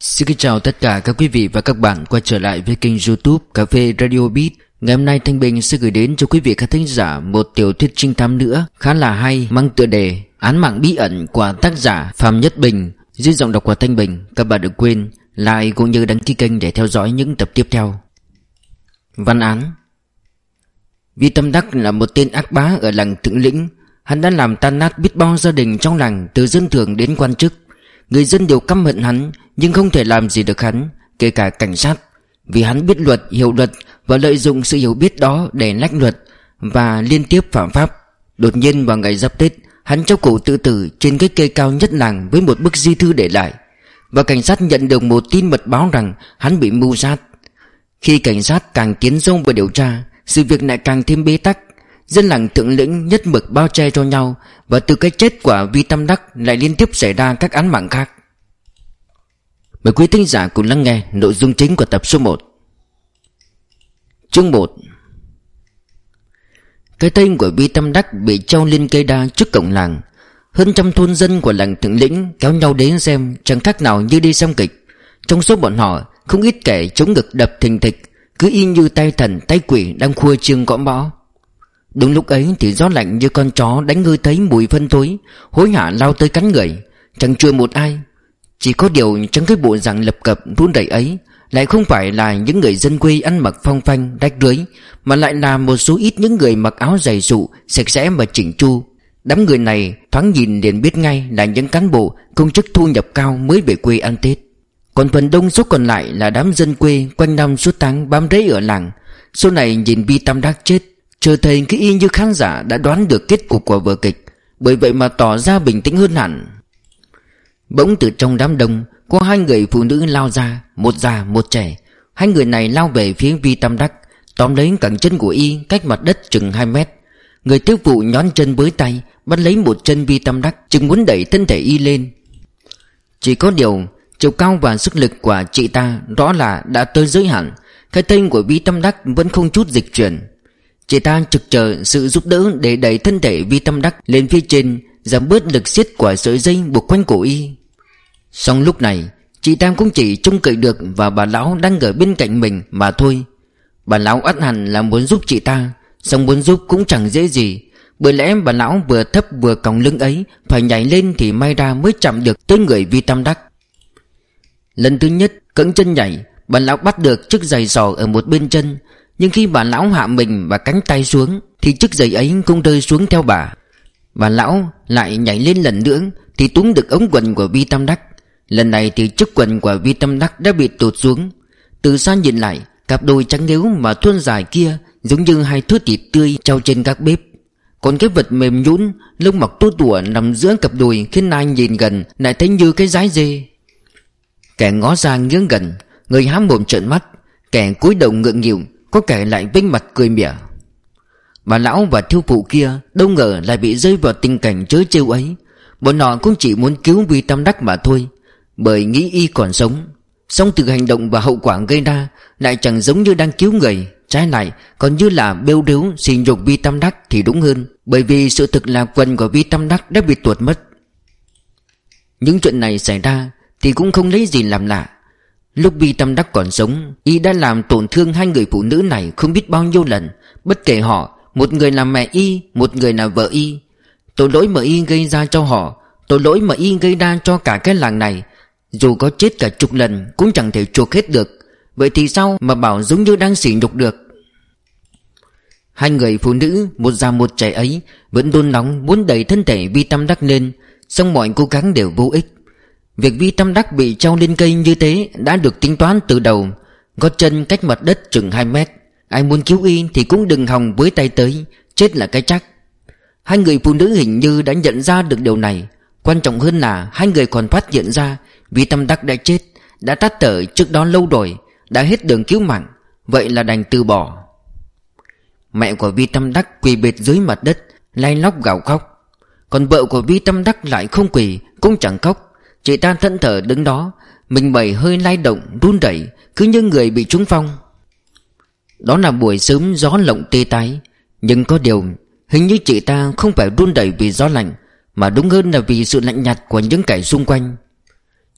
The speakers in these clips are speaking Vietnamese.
Xin kính chào tất cả các quý vị và các bạn quay trở lại với kênh youtube Cà phê Radio Beat. Ngày hôm nay Thanh Bình sẽ gửi đến cho quý vị khán thính giả một tiểu thuyết trinh thám nữa, khá là hay, mang tựa đề Án mạng bí ẩn của tác giả Phạm Nhất Bình. Dưới giọng đọc của Thanh Bình, Các bạn đừng quên like cũng như đăng ký kênh để theo dõi những tập tiếp theo. Văn án. Vi Tâm Đắc là một tên ác bá ở làng Thượng Lĩnh, Hắn đã làm tan nát biết bao gia đình trong làng từ dân thường đến quan chức. Người dân đều căm hận hắn nhưng không thể làm gì được hắn Kể cả cảnh sát. Vì hắn biết luật, hiểu luật Và lợi dụng sự hiểu biết đó để lách luật Và liên tiếp phạm pháp. Đột nhiên vào ngày giáp Tết Hắn cho cổ tự tử trên cái cây cao nhất làng Với một bức di thư để lại. Và cảnh sát nhận được một tin mật báo rằng Hắn bị mưu sát. Khi cảnh sát càng tiến sâu vào điều tra Sự việc lại càng thêm bế tắc. Dân làng thượng lĩnh nhất mực bao che cho nhau Và từ cái chết của Vi Tam Đắc Lại liên tiếp xảy ra các án mạng khác. Mời quý thính giả cùng lắng nghe Nội dung chính của tập số 1 Chương 1 Cái tên của Vi tâm Đắc Bị treo lên cây đa trước cổng làng. Hơn trăm thôn dân của làng thượng lĩnh Kéo nhau đến xem Chẳng khác nào như đi xem kịch. Trong số bọn họ, Không ít kẻ chống ngực đập thình thịch, Cứ y như tay thần, tay quỷ Đang khua chiêng gõ bó Đúng lúc ấy thì gió lạnh như con chó đánh ngơi thấy mùi phân thối Hối hả lao tới cắn người. Chẳng chưa một ai chỉ có điều trong cái bộ dạng lập cập run đẩy ấy, Lại không phải là những người dân quê ăn mặc phong phanh, rách rưới, Mà lại là một số ít những người mặc áo dày dụ, Sạch sẽ và chỉnh chu. Đám người này thoáng nhìn liền biết ngay là những cán bộ công chức thu nhập cao mới về quê ăn Tết. Còn phần đông số còn lại là đám dân quê quanh năm suốt tháng bám rễ ở làng. Số này nhìn bi tam đắc chết Trở thành cái y như khán giả đã đoán được kết cục của vở kịch. Bởi vậy mà tỏ ra bình tĩnh hơn hẳn. Bỗng từ trong đám đông, Có hai người phụ nữ lao ra, Một già, một trẻ. Hai người này lao về phía Vi Tam Đắc, Tóm lấy cẳng chân của y cách mặt đất chừng 2 mét. Người tiêu phụ nhón chân với tay, Bắt lấy một chân Vi Tam Đắc, Chừng muốn đẩy thân thể y lên. Chỉ có điều, Chiều cao và sức lực của chị ta Rõ là đã tới giới hạn, Cái tên của Vi Tam Đắc vẫn không chút dịch chuyển. Chị ta trực chờ sự giúp đỡ để đẩy thân thể Vi tam Đắc lên phía trên, Giảm bớt lực siết của sợi dây buộc quanh cổ y. Xong lúc này, Chị ta cũng chỉ trông cậy được Và bà lão đang ở bên cạnh mình mà thôi. Bà lão ắt hẳn là muốn giúp chị ta, Xong muốn giúp cũng chẳng dễ gì. Bởi lẽ bà lão vừa thấp vừa còng lưng ấy, Phải nhảy lên thì may ra mới chạm được tới người Vi tam Đắc. Lần thứ nhất cẫng chân nhảy, Bà lão bắt được chiếc giày sò ở một bên chân. Nhưng khi bà lão hạ mình và cánh tay xuống, Thì chiếc giày ấy cũng rơi xuống theo bà. Bà lão lại nhảy lên lần nữa, Thì túng được ống quần của Vi Tam Đắc. Lần này thì chiếc quần của Vi Tam Đắc đã bị tụt xuống. Từ xa nhìn lại, Cặp đôi trắng nếu mà thuôn dài kia Giống như hai thước thịt tươi treo trên các bếp. Còn cái vật mềm nhũn, Lông mọc tua tủa nằm giữa cặp đùi Khiến ai nhìn gần lại thấy như cái rái dê. Kẻ ngó ra nghiêng gần, Người hám mồm trợn mắt, Kẻ cúi đầu ngượng nghịu, có kẻ lại vinh mặt cười mỉa. Bà lão và thiêu phụ kia Đâu ngờ lại bị rơi vào tình cảnh chớ trêu ấy. Bọn họ cũng chỉ muốn cứu Vi Tam Đắc mà thôi. Bởi nghĩ y còn sống. Xong từ hành động và hậu quả gây ra Lại chẳng giống như đang cứu người. Trái lại, còn như là bêu đếu xì nhục Vi Tam Đắc thì đúng hơn. Bởi vì sự thực là quần của Vi Tam Đắc đã bị tuột mất. Những chuyện này xảy ra Thì cũng không lấy gì làm lạ. Lúc Vi Tâm Đắc còn sống, Y đã làm tổn thương hai người phụ nữ này không biết bao nhiêu lần. Bất kể họ, Một người là mẹ Y, Một người là vợ Y. Tội lỗi mà Y gây ra cho họ, Tội lỗi mà Y gây ra cho cả cái làng này dù có chết cả chục lần, Cũng chẳng thể chuộc hết được. Vậy thì sao mà bảo giống như đang sỉ nhục được? Hai người phụ nữ, Một già một trẻ ấy, Vẫn đôn nóng muốn đẩy thân thể Vi Tâm Đắc lên. Song mọi cố gắng đều vô ích. Việc Vi Tâm Đắc bị treo lên cây như thế Đã được tính toán từ đầu. Gót chân cách mặt đất chừng 2 mét. Ai muốn cứu y thì cũng đừng hòng với tay tới. Chết là cái chắc. Hai người phụ nữ hình như đã nhận ra được điều này. Quan trọng hơn là Hai người còn phát hiện ra Vi Tâm Đắc đã chết, Đã tắt thở trước đó lâu rồi, Đã hết đường cứu mạng, Vậy là đành từ bỏ. Mẹ của Vi Tâm Đắc quỳ bệt dưới mặt đất Lay lóc gào khóc. Còn vợ của Vi Tâm Đắc lại không quỳ, Cũng chẳng khóc. Chị ta thẫn thờ đứng đó, Mình bầy hơi lay động, run rẩy, Cứ như người bị trúng phong. Đó là buổi sớm gió lộng tê tái, Nhưng có điều, Hình như chị ta không phải run rẩy vì gió lạnh, Mà đúng hơn là vì sự lạnh nhạt của những kẻ xung quanh.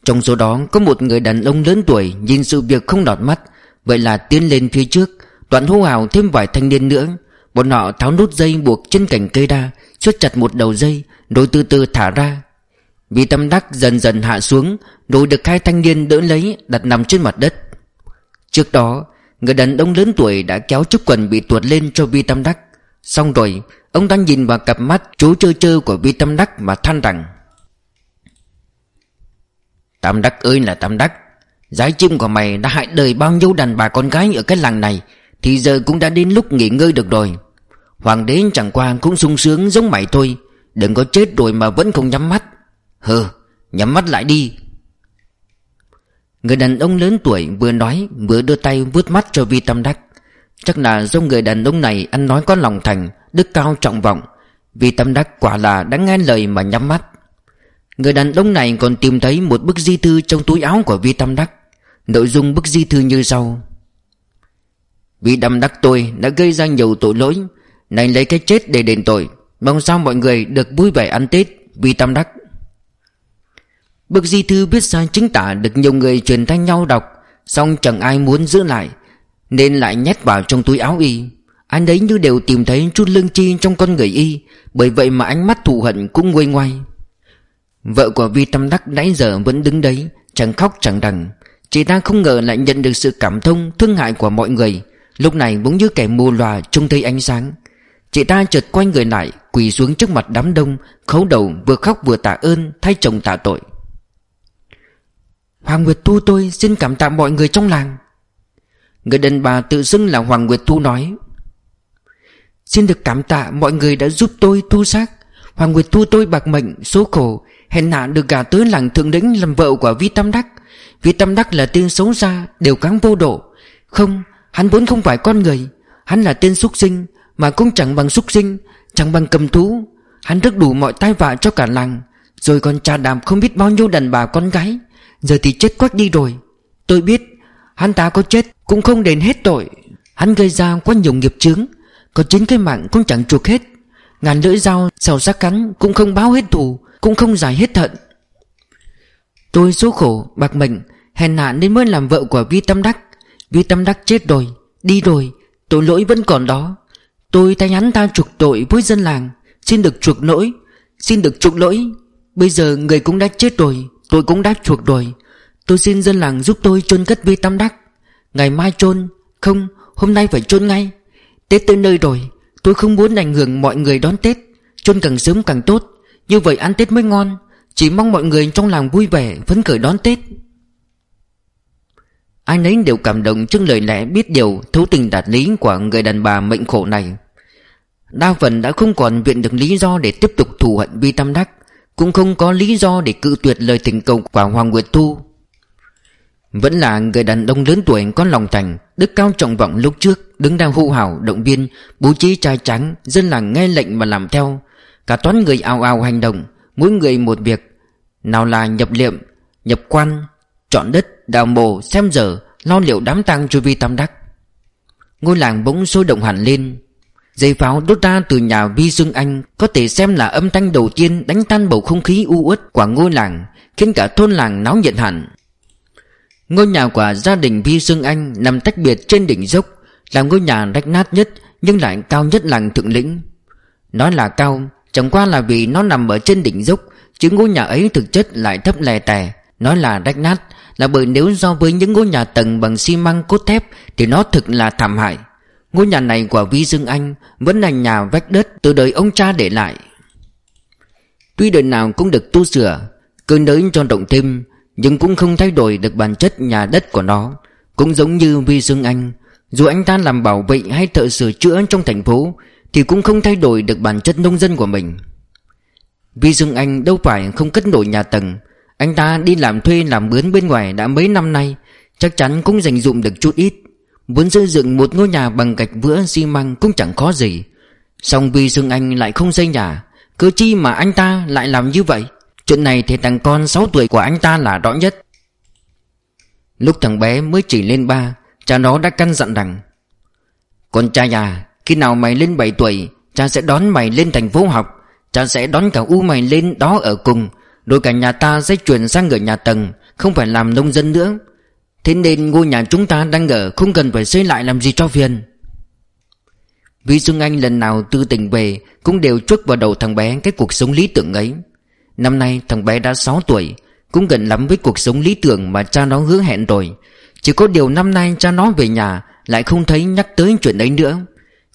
Trong số đó, có một người đàn ông lớn tuổi Nhìn sự việc không đọt mắt. Vậy là tiến lên phía trước, Đoạn hô hào thêm vài thanh niên nữa. Bọn họ tháo nút dây buộc trên cành cây đa Xuất chặt một đầu dây, Rồi từ từ thả ra. Vì tâm đắc dần dần hạ xuống, Rồi được hai thanh niên đỡ lấy, Đặt nằm trên mặt đất. Trước đó, Người đàn ông lớn tuổi đã kéo chiếc quần bị tuột lên cho Vi Tâm Đắc. Xong rồi, Ông ta nhìn vào cặp mắt chú chơ chơ của Vi Tâm Đắc mà than rằng Tam Đắc ơi là Tam Đắc Giái chim của mày đã hại đời bao nhiêu đàn bà con gái ở cái làng này Thì giờ cũng đã đến lúc nghỉ ngơi được rồi. Hoàng đế chẳng qua cũng sung sướng giống mày thôi, Đừng có chết rồi mà vẫn không nhắm mắt. Hừ, Nhắm mắt lại đi. Người đàn ông lớn tuổi vừa nói vừa đưa tay vuốt mắt cho Vi Tam Đắc. Chắc là do người đàn ông này ăn nói có lòng thành, Đức cao trọng vọng. Vi Tam Đắc quả là đã nghe lời mà nhắm mắt. Người đàn ông này còn tìm thấy một bức di thư trong túi áo của Vi Tam Đắc. Nội dung bức di thư như sau. Vi Tam Đắc tôi đã gây ra nhiều tội lỗi. Này lấy cái chết để đền tội. Mong sao mọi người được vui vẻ ăn Tết, Vi Tam Đắc. Bức di thư viết ra chính tả được nhiều người truyền tay nhau đọc Xong chẳng ai muốn giữ lại, Nên lại nhét vào trong túi áo y. Anh ấy như đều tìm thấy chút lương chi trong con người y, Bởi vậy mà ánh mắt thù hận cũng nguôi ngoai. Vợ của Vi Tâm Đắc nãy giờ vẫn đứng đấy, Chẳng khóc chẳng đằng Chị ta không ngờ lại nhận được sự cảm thông, Thương hại của mọi người. Lúc này bỗng như kẻ mù lòa trông thấy ánh sáng. Chị ta chợt quay người lại, Quỳ xuống trước mặt đám đông, Khấu đầu, vừa khóc vừa tạ ơn, Thay chồng tạ tội. Hoàng Nguyệt Thu tôi xin cảm tạ mọi người trong làng. Người đàn bà tự xưng là Hoàng Nguyệt Thu nói, Xin được cảm tạ mọi người đã giúp tôi thu xác. Hoàng Nguyệt Thu tôi bạc mệnh, số khổ Hèn hạ được gả tới làng thượng đỉnh làm vợ của Vi Tam Đắc. Vi Tam Đắc là tên xấu xa, đều cáng vô độ. Không, hắn vốn không phải con người. Hắn là tên xuất sinh Mà cũng chẳng bằng xuất sinh Chẳng bằng cầm thú. Hắn rất đủ mọi tai vạ cho cả làng. Rồi còn trà đàm không biết bao nhiêu đàn bà con gái. Giờ thì chết quách đi rồi. Tôi biết Hắn ta có chết cũng không đền hết tội. Hắn gây ra quá nhiều nghiệp chướng. Có chính cái mạng cũng chẳng chuộc hết. Ngàn lưỡi dao, xào sắc cắn Cũng không báo hết thù Cũng không giải hết thận. Tôi số khổ, bạc mệnh, Hèn nạn nên mới làm vợ của Vi Tâm Đắc. Vi Tâm Đắc chết rồi, Đi rồi, Tội lỗi vẫn còn đó. Tôi tay hắn ta chuộc tội với dân làng, Xin được chuộc lỗi, Xin được chuộc lỗi. Bây giờ người cũng đã chết rồi Tôi cũng đã chuộc rồi. Tôi xin dân làng giúp tôi chôn cất Vi Tam Đắc. Ngày mai chôn, Không, hôm nay phải chôn ngay. Tết tới nơi rồi Tôi không muốn ảnh hưởng mọi người đón Tết, chôn càng sớm càng tốt. Như vậy ăn Tết mới ngon, Chỉ mong mọi người trong làng vui vẻ, Phấn khởi đón Tết. Ai nấy đều cảm động trước lời lẽ biết điều, Thấu tình đạt lý của người đàn bà mệnh khổ này. Đa phần đã không còn viện được lý do để tiếp tục thù hận Vi Tam Đắc, cũng không có lý do để cự tuyệt lời tình cầu của Hoàng Nguyệt Thu vẫn là người đàn ông lớn tuổi có lòng thành, Đức cao trọng vọng lúc trước, Đứng đang hô hào động viên, Bố trí trai trắng Dân làng nghe lệnh mà làm theo. Cả toán người ào ào hành động, Mỗi người một việc. Nào là nhập liệm, Nhập quan, Chọn đất, Đào mồ Xem giờ, Lo liệu đám tang cho vi tam đắc. Ngôi làng bỗng sôi động hẳn lên. Dây pháo đốt ra từ nhà Vi Dương Anh Có thể xem là âm thanh đầu tiên đánh tan bầu không khí u uất của ngôi làng, Khiến cả thôn làng náo nhiệt hẳn. Ngôi nhà của gia đình Vi Dương Anh nằm tách biệt trên đỉnh dốc, Là ngôi nhà rách nát nhất, nhưng lại cao nhất làng Thượng Lĩnh. Nói là cao, chẳng qua là vì nó nằm ở trên đỉnh dốc, Chứ ngôi nhà ấy thực chất lại thấp lè tè. Nói là rách nát, là bởi nếu so với những ngôi nhà tầng bằng xi măng cốt thép Thì nó thực là thảm hại. Ngôi nhà này của Vi Dương Anh Vẫn là nhà vách đất từ đời ông cha để lại. Tuy đời nào cũng được tu sửa Cơn đới cho rộng thêm nhưng cũng không thay đổi được bản chất nhà đất của nó. Cũng giống như Vi Dương Anh, Dù anh ta làm bảo vệ hay thợ sửa chữa trong thành phố, Thì cũng không thay đổi được bản chất nông dân của mình. Vi Dương Anh đâu phải không cất nổi nhà tầng. Anh ta đi làm thuê, làm bướn bên ngoài đã mấy năm nay. Chắc chắn cũng dành dụng được chút ít. Muốn xây dựng một ngôi nhà bằng gạch vữa xi măng cũng chẳng khó gì. Xong vi Dương Anh lại không xây nhà. Cứ chi mà anh ta lại làm như vậy? Chuyện này thì thằng con 6 tuổi của anh ta là rõ nhất. Lúc thằng bé mới chỉ lên ba, Cha nó đã căn dặn rằng, Con trai à Khi nào mày lên 7 tuổi, Cha sẽ đón mày lên thành phố học, Cha sẽ đón cả U mày lên đó ở cùng, Rồi cả nhà ta sẽ chuyển sang ở nhà tầng, Không phải làm nông dân nữa. Thế nên ngôi nhà chúng ta đang ở Không cần phải xây lại làm gì cho phiền. Vì Xuân Anh lần nào tư tình về Cũng đều chuốc vào đầu thằng bé Cái cuộc sống lý tưởng ấy. Năm nay thằng bé đã 6 tuổi, Cũng gần lắm với cuộc sống lý tưởng mà cha nó hứa hẹn rồi. Chỉ có điều năm nay cha nó về nhà, Lại không thấy nhắc tới chuyện ấy nữa.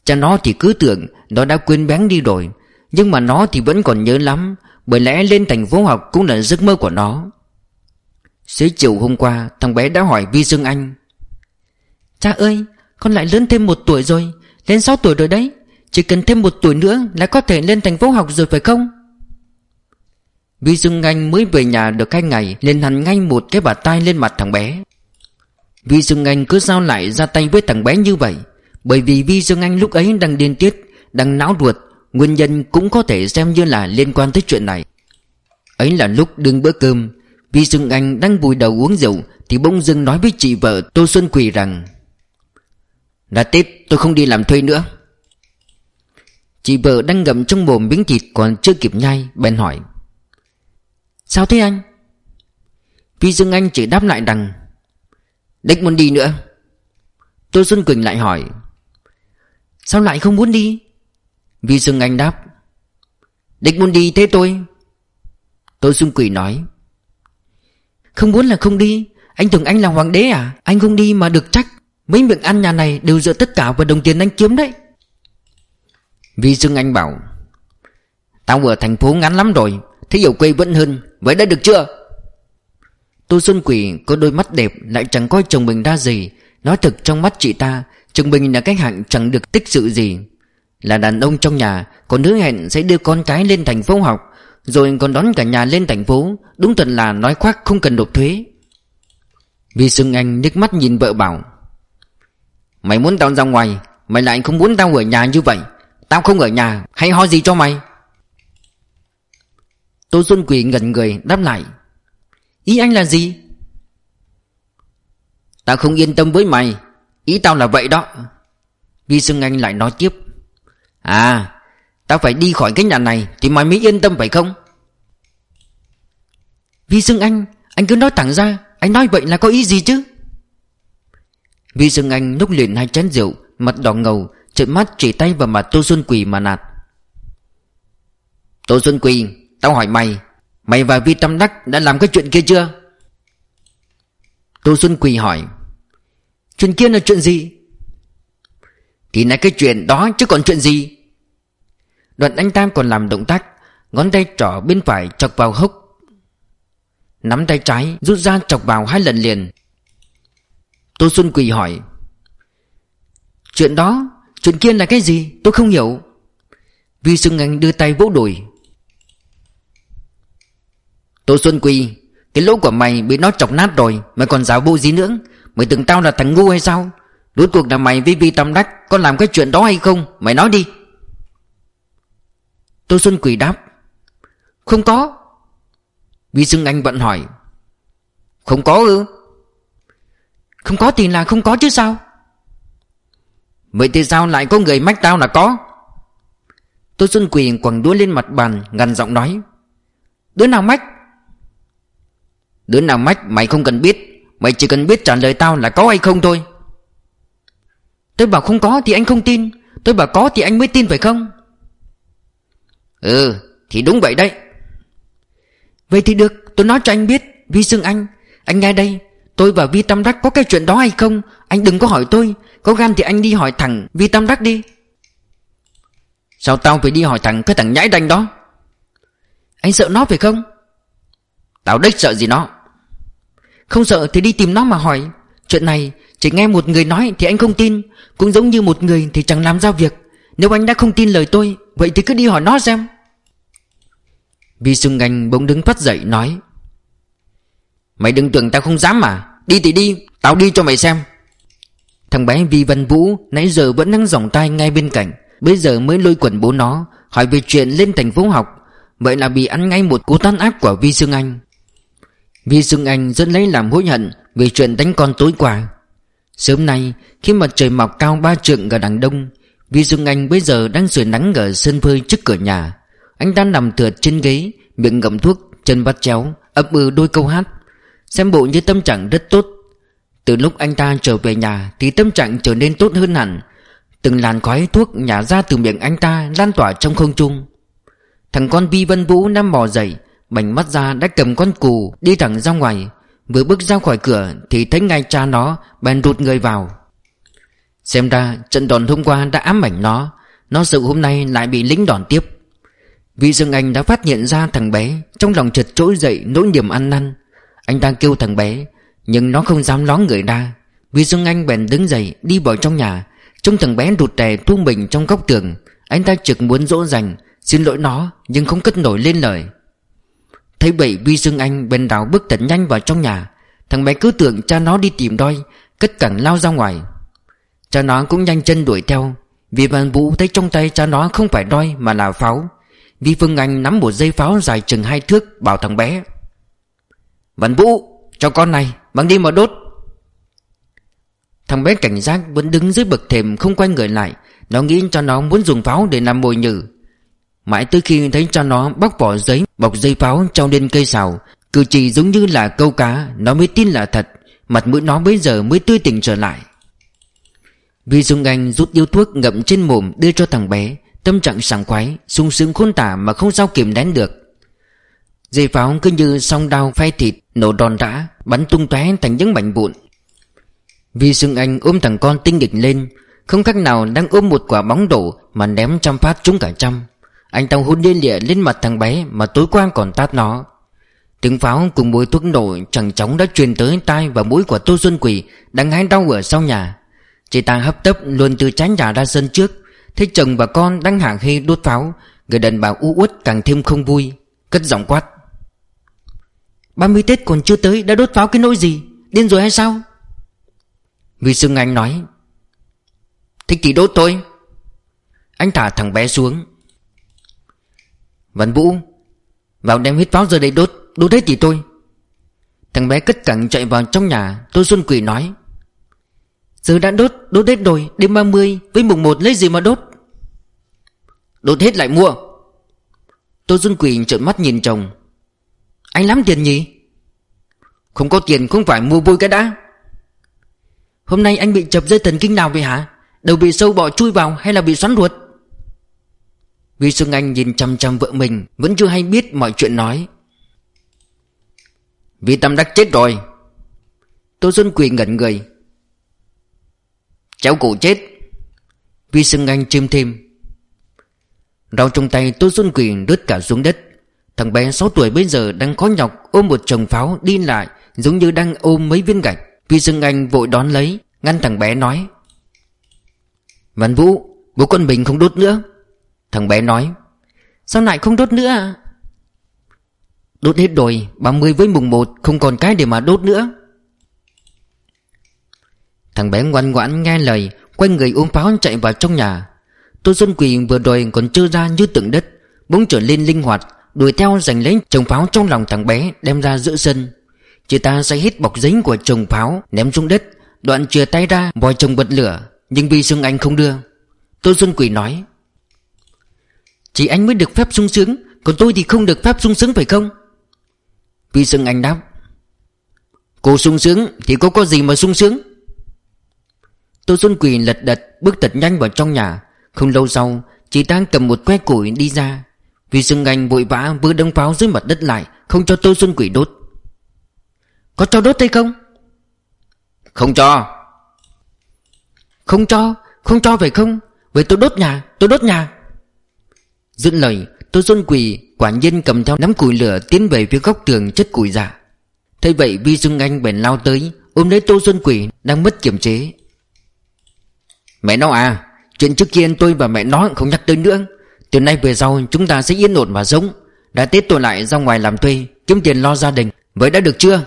Cha nó thì cứ tưởng Nó đã quên bén đi rồi, Nhưng mà nó thì vẫn còn nhớ lắm, Bởi lẽ lên thành phố học cũng là giấc mơ của nó. Xế chiều hôm qua, Thằng bé đã hỏi Vi Dương Anh, Cha ơi, Con lại lớn thêm một tuổi rồi, Lên 6 tuổi rồi đấy. Chỉ cần thêm một tuổi nữa là có thể lên thành phố học rồi phải không? Vi Dương Anh mới về nhà được hai ngày liền hắn ngay một cái bà tay lên mặt thằng bé. Vi Dương Anh cứ sao lại ra tay với thằng bé như vậy, Bởi vì Vi Dương Anh lúc ấy đang điên tiết, Đang não ruột, Nguyên nhân cũng có thể xem như là liên quan tới chuyện này. Ấy là lúc đương bữa cơm Vi Dương Anh đang vùi đầu uống rượu Thì bỗng dưng nói với chị vợ Tô Xuân Quỳ rằng Đã Tết tôi không đi làm thuê nữa. Chị vợ đang ngậm trong mồm miếng thịt còn chưa kịp nhai, Bèn hỏi Sao thế anh? Vi Dương Anh chỉ đáp lại rằng Đích muốn đi nữa. Tô Xuân Quỳnh lại hỏi, Sao lại không muốn đi? Vi Dương Anh đáp Đích muốn đi thế tôi. Tô Xuân Quỳnh nói, Không muốn là không đi. Anh tưởng anh là hoàng đế à? Anh không đi mà được trách. Mấy miệng ăn nhà này đều dựa tất cả vào đồng tiền anh kiếm đấy. Vi Dương Anh bảo, Tao ở thành phố ngắn lắm rồi Thế hiểu quê vẫn hơn Vậy đã được chưa? Tô Xuân Quỷ có đôi mắt đẹp Lại chẳng coi chồng mình ra gì. Nói thực trong mắt chị ta, Chồng mình là cái hạng chẳng được tích sự gì. Là đàn ông trong nhà, Còn hứa hẹn sẽ đưa con cái lên thành phố học, Rồi còn đón cả nhà lên thành phố. Đúng thật là nói khoác không cần nộp thuế. Vì sưng anh nước mắt nhìn vợ bảo, Mày muốn tao ra ngoài, Mày lại không muốn tao ở nhà như vậy. Tao không ở nhà, Hay ho gì cho mày? Tô Xuân Quỷ ngẩn người, đáp lại. Ý anh là gì? Tao không yên tâm với mày. Ý tao là vậy đó. Vi Sưng Anh lại nói tiếp. À Tao phải đi khỏi cái nhà này Thì mày mới yên tâm phải không? Vi Sưng Anh Anh cứ nói thẳng ra. Anh nói vậy là có ý gì chứ? Vi Sưng Anh núc liền hai chén rượu, Mặt đỏ ngầu, Trợn mắt chỉ tay vào mặt Tô Xuân Quỳ mà nạt. Tô Xuân Quỳ Tao hỏi mày Mày và Vi Tâm Đắc đã làm cái chuyện kia chưa? Tô Xuân Quỳ hỏi, Chuyện kia là chuyện gì? Thì là cái chuyện đó chứ còn chuyện gì? Đoạn anh Tam còn làm động tác, Ngón tay trỏ bên phải chọc vào hốc. Nắm tay trái, rút ra chọc vào hai lần liền. Tô Xuân Quỳ hỏi, Chuyện đó, Chuyện kia là cái gì? Tôi không hiểu. Vi Sưng Anh đưa tay vỗ đùi. Tô Xuân Quỳ Cái lỗ của mày bị nó chọc nát rồi, Mày còn giáo bộ gì nữa? Mày tưởng tao là thằng ngu hay sao? Rốt cuộc là mày với Vi tâm Đắc Có làm cái chuyện đó hay không? Mày nói đi. Tô Xuân Quỳ đáp, Không có. Vi Dương Anh vẫn hỏi, Không có ư? Không có thì là không có chứ sao? Vậy thì sao lại có người mách tao là có? Tô Xuân Quỳ quẳng đũa lên mặt bàn Ngăn giọng nói, Đứa nào mách? Đứa nào mách, mày không cần biết. Mày chỉ cần biết trả lời tao là có hay không thôi. Tôi bảo không có thì anh không tin. Tôi bảo có thì anh mới tin phải không? Ừ Thì đúng vậy đấy. Vậy thì được, tôi nói cho anh biết, Vi xưng anh Anh nghe đây. Tôi và Vi Tam Đắc có cái chuyện đó hay không? Anh đừng có hỏi tôi. Có gan thì anh đi hỏi thẳng Vi Tam Đắc đi. Sao tao phải đi hỏi thẳng cái thằng nhãi đanh đó? Anh sợ nó phải không? Tao đích sợ gì nó không sợ thì đi tìm nó mà hỏi. Chuyện này, chỉ nghe một người nói thì anh không tin. Cũng giống như một người thì chẳng làm ra việc. Nếu anh đã không tin lời tôi, Vậy thì cứ đi hỏi nó xem. Vi Sung Anh bỗng đứng phát dậy nói, Mày đừng tưởng tao không dám mà. Đi thì đi, Tao đi cho mày xem. Thằng bé Vi Văn Vũ Nãy giờ vẫn đang giỏng tay ngay bên cạnh. Bây giờ mới lôi quần bố nó, Hỏi về chuyện lên thành phố học. Vậy là bị ăn ngay một cú tan áp của Vi Sương Anh. Vi Dương Anh rất lấy làm hối hận Vì chuyện đánh con tối qua. Sớm nay, khi mặt trời mọc cao ba trượng ở đằng đông Vi Dương Anh bây giờ đang sưởi nắng ở sân phơi trước cửa nhà. Anh đang nằm thượt trên ghế, Miệng ngậm thuốc, Chân bắt chéo, Ấp ư đôi câu hát. Xem bộ như tâm trạng rất tốt. Từ lúc anh ta trở về nhà Thì tâm trạng trở nên tốt hơn hẳn. Từng làn khói thuốc nhả ra từ miệng anh ta Lan tỏa trong không trung. Thằng con Vi Vân Vũ năm bò dậy Bành mắt ra đã cầm con cù Đi thẳng ra ngoài. Vừa bước ra khỏi cửa Thì thấy ngay cha nó Bèn rụt người vào. Xem ra trận đòn hôm qua đã ám ảnh nó. Nó sợ hôm nay lại bị lính đòn tiếp. Vì Dương Anh đã phát hiện ra thằng bé, Trong lòng chợt trỗi dậy nỗi niềm ăn năn. Anh ta kêu thằng bé, Nhưng nó không dám ló người ra. Vì Dương Anh bèn đứng dậy, đi vào trong nhà. Trông thằng bé đụt rè thu mình trong góc tường. Anh ta trực muốn dỗ dành, Xin lỗi nó, nhưng không cất nổi lên lời. Thấy vậy Vi Dương Anh bên đào bước thật nhanh vào trong nhà. Thằng bé cứ tưởng cha nó đi tìm đôi Cất cẳng lao ra ngoài. Cha nó cũng nhanh chân đuổi theo, Vì Văn Vũ thấy trong tay cha nó không phải đôi mà là pháo. Vi Phương Anh nắm một dây pháo dài chừng hai thước, bảo thằng bé, Văn Vũ, cho con này bằng đi mà đốt. Thằng bé cảnh giác vẫn đứng dưới bậc thềm không quay người lại. Nó nghĩ cho nó muốn dùng pháo để làm mồi nhử. Mãi tới khi thấy cho nó bóc vỏ giấy, Bọc dây pháo trong lên cây xào Cử chỉ giống như là câu cá, Nó mới tin là thật. Mặt mũi nó bây giờ mới tươi tỉnh trở lại. Vi Dung Anh rút điếu thuốc ngậm trên mồm đưa cho thằng bé. Tâm trạng sảng khoái, sung sướng khôn tả mà không sao kiềm nén được. Dây pháo cứ như song đao phay thịt, Nổ đòn rã, Bắn tung tóe thành những mảnh vụn. Vi Dung Anh ôm thằng con tinh nghịch lên. Không khác nào đang ôm một quả bóng đổ Mà ném trăm phát trúng cả trăm. Anh ta hôn liên lịa lên mặt thằng bé Mà tối qua còn tát nó. Tiếng pháo cùng mùi thuốc nổ chẳng chóng đã truyền tới tai và mũi của Tô Xuân Quỳ Đang hái đau ở sau nhà. Chị ta hấp tấp luôn từ tránh nhà ra sân trước, Thấy chồng và con đang hàng hê đốt pháo, Người đàn bà u uất càng thêm không vui, Cất giọng quát. Ba mươi Tết còn chưa tới, đã đốt pháo cái nỗi gì? Điên rồi hay sao? Vì Sương Anh nói. Thích thì đốt thôi Anh thả thằng bé xuống. Văn Vũ Vào đem hết pháo ra đây đốt Đốt hết thì tôi Thằng bé cất cẳng chạy vào trong nhà Tôi Xuân Quỷ nói Giờ đã đốt, đốt hết rồi Đêm 30 với mùng 1 lấy gì mà đốt? Đốt hết lại mua. Tôi Xuân Quỷ trợn mắt nhìn chồng Anh lắm tiền nhỉ? Không có tiền không phải mua vui cái đã. Hôm nay anh bị chập dây thần kinh nào vậy hả? Đầu bị sâu bọ chui vào hay là bị xoắn ruột? Vi Xuân Anh nhìn chăm chăm vợ mình, Vẫn chưa hay biết mọi chuyện nói. Vi Tâm Đắc chết rồi. Tô Xuân Quỳ ngẩn người. Cháu cụ chết. Vi Xuân Anh chêm thêm. Rau trong tay Tô Xuân Quỳ rớt cả xuống đất. Thằng bé 6 tuổi bây giờ đang khó nhọc ôm một chồng pháo đi lại, Giống như đang ôm mấy viên gạch. Vi Xuân Anh vội đón lấy, Ngăn thằng bé nói. Văn Vũ, Bố con mình không đốt nữa. Thằng bé nói, Sao lại không đốt nữa à? Đốt hết rồi 30 với mùng 1 không còn cái để mà đốt nữa. Thằng bé ngoan ngoãn nghe lời, Quay người ôm pháo chạy vào trong nhà. Tô Xuân Quỳ vừa rồi còn chưa ra như tượng đất, Bỗng trở lên linh hoạt, Đuổi theo giành lấy chồng pháo trong lòng thằng bé, Đem ra giữa sân. Chị ta sẽ hít bọc dính của chồng pháo, Ném xuống đất, Đoạn chừa tay ra, vòi chồng bật lửa, Nhưng vì xương anh không đưa. Tô Xuân Quỳ nói chỉ anh mới được phép sung sướng, Còn tôi thì không được phép sung sướng phải không? Vi Sương Anh đáp. Cô sung sướng thì cô có gì mà sung sướng? Tô Xuân Quỳ lật đật bước thật nhanh vào trong nhà. Không lâu sau, Chị đang cầm một que củi đi ra. Vi Sương Anh vội vã vừa đống pháo dưới mặt đất lại, Không cho Tô Xuân Quỳ đốt. Có cho đốt hay không? Không cho. Không cho? Không cho phải không? Vậy tôi đốt nhà, Tôi đốt nhà. Dứt lời tôi Xuân Quỳ quả nhiên cầm theo nắm củi lửa tiến về phía góc tường chất củi giả. Thấy vậy Vi Dung Anh bèn lao tới ôm lấy Tô Xuân Quỳ đang mất kiềm chế. Mẹ nó à, chuyện trước kia tôi và mẹ nó không nhắc tới nữa. Từ nay về sau chúng ta sẽ yên ổn và sống. Đã Tết tôi lại ra ngoài làm thuê, kiếm tiền lo gia đình. Vậy đã được chưa?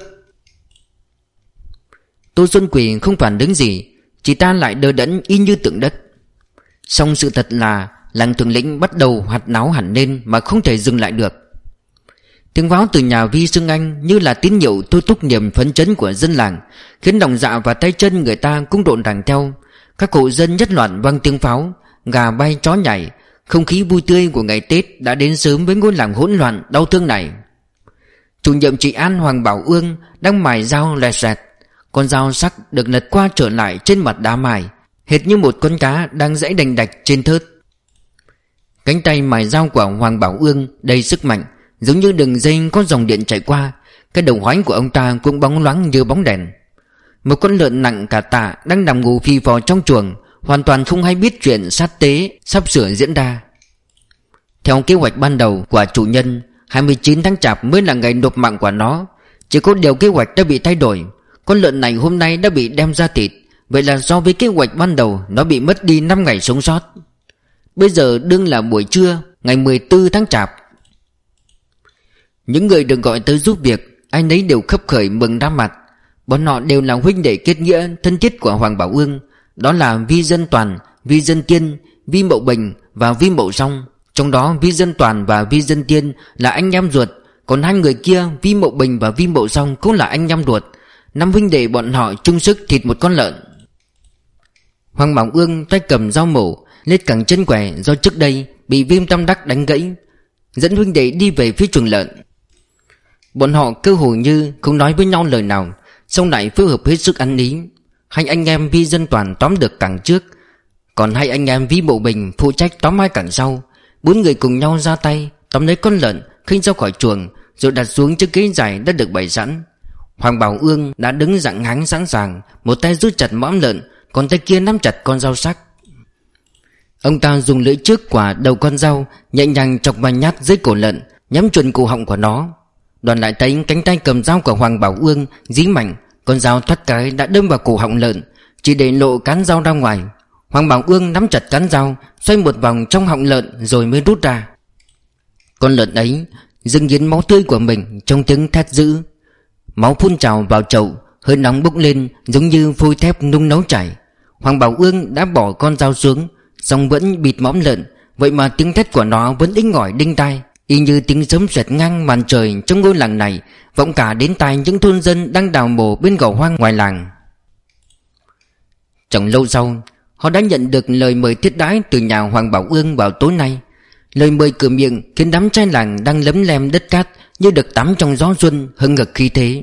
Tô Xuân Quỳ không phản đứng gì, chỉ ta lại đờ đẫn y như tượng đất. song sự thật là Làng thường lĩnh bắt đầu hoạt náo hẳn lên Mà không thể dừng lại được. Tiếng váo từ nhà Vi xương Anh Như là tín hiệu thôi thúc niềm phấn chấn của dân làng, Khiến lòng dạ và tay chân người ta cũng độn ràng theo. Các hộ dân nhất loạn vang tiếng pháo, Gà bay chó nhảy, Không khí vui tươi của ngày Tết đã đến sớm với ngôi làng hỗn loạn, đau thương này. Chủ nhiệm trị an Hoàng Bảo Ương Đang mài dao lẹt sẹt Con dao sắc được lật qua trở lại trên mặt đá mài, Hệt như một con cá đang dãy đành đạch trên thớt. Cánh tay mài dao của Hoàng Bảo Ương đầy sức mạnh, Giống như đường dây có dòng điện chạy qua, Cái đầu hói của ông ta cũng bóng loáng như bóng đèn. Một con lợn nặng cả tạ đang nằm ngủ phi phò trong chuồng, Hoàn toàn không hay biết chuyện sát tế sắp sửa diễn ra. Theo kế hoạch ban đầu của chủ nhân 29 tháng chạp mới là ngày nộp mạng của nó. Chỉ có điều kế hoạch đã bị thay đổi. Con lợn này hôm nay đã bị đem ra thịt, Vậy là so với kế hoạch ban đầu, Nó bị mất đi 5 ngày sống sót. Bây giờ đương là buổi trưa Ngày 14 tháng chạp. Những người được gọi tới giúp việc Ai nấy đều khấp khởi mừng ra mặt. Bọn họ đều là huynh đệ kết nghĩa Thân thiết của Hoàng Bảo Ương. Đó là Vi Dân Toàn, Vi Dân Tiên Vi Mậu Bình và Vi Mậu Song Trong đó Vi Dân Toàn và Vi Dân Tiên Là anh em ruột. Còn hai người kia Vi Mậu Bình và Vi Mậu Song Cũng là anh em ruột. Năm huynh đệ bọn họ chung sức thịt một con lợn. Hoàng Bảo Ương tay cầm dao mổ Lết cẳng chân quẻ do trước đây Bị viêm tam đắc đánh gãy, Dẫn huynh đệ đi về phía chuồng lợn. Bọn họ cơ hồ như không nói với nhau lời nào Xong lại phối hợp hết sức ăn ý. Hai anh em vi dân toàn tóm được cẳng trước, Còn hai anh em vi bộ bình Phụ trách tóm hai cẳng sau. Bốn người cùng nhau ra tay, Tóm lấy con lợn, khinh ra khỏi chuồng, Rồi đặt xuống chiếc ghế dài đã được bày sẵn. Hoàng Bảo Ương đã đứng dặn háng sẵn sàng, Một tay rút chặt mõm lợn, Còn tay kia nắm chặt con dao sắc. Ông ta dùng lưỡi trước quả đầu con dao, Nhẹ nhàng chọc vài nhát dưới cổ lợn, Nhắm chuẩn cổ họng của nó. Đoàn lại thấy cánh tay cầm dao của Hoàng Bảo Ương Dí mạnh, Con dao thoát cái đã đâm vào cổ họng lợn, Chỉ để lộ cán dao ra ngoài. Hoàng Bảo Ương nắm chặt cán dao, Xoay một vòng trong họng lợn rồi mới rút ra. Con lợn ấy Dưng dính máu tươi của mình Trong tiếng thét dữ. Máu phun trào vào chậu, Hơi nóng bốc lên giống như phôi thép nung nấu chảy. Hoàng Bảo Ương đã bỏ con dao xuống Song vẫn bịt mõm lợn. Vậy mà tiếng thét của nó vẫn inh ngỏi đinh tai, Y như tiếng sấm sệt ngang màn trời trong ngôi làng này, Vọng cả đến tai những thôn dân đang đào mồ bên gò hoang ngoài làng. Chẳng lâu sau, Họ đã nhận được lời mời thiết đái từ nhà Hoàng Bảo Ương vào tối nay. Lời mời cửa miệng khiến đám trai làng đang lấm lem đất cát Như được tắm trong gió xuân hưng ngực khí thế.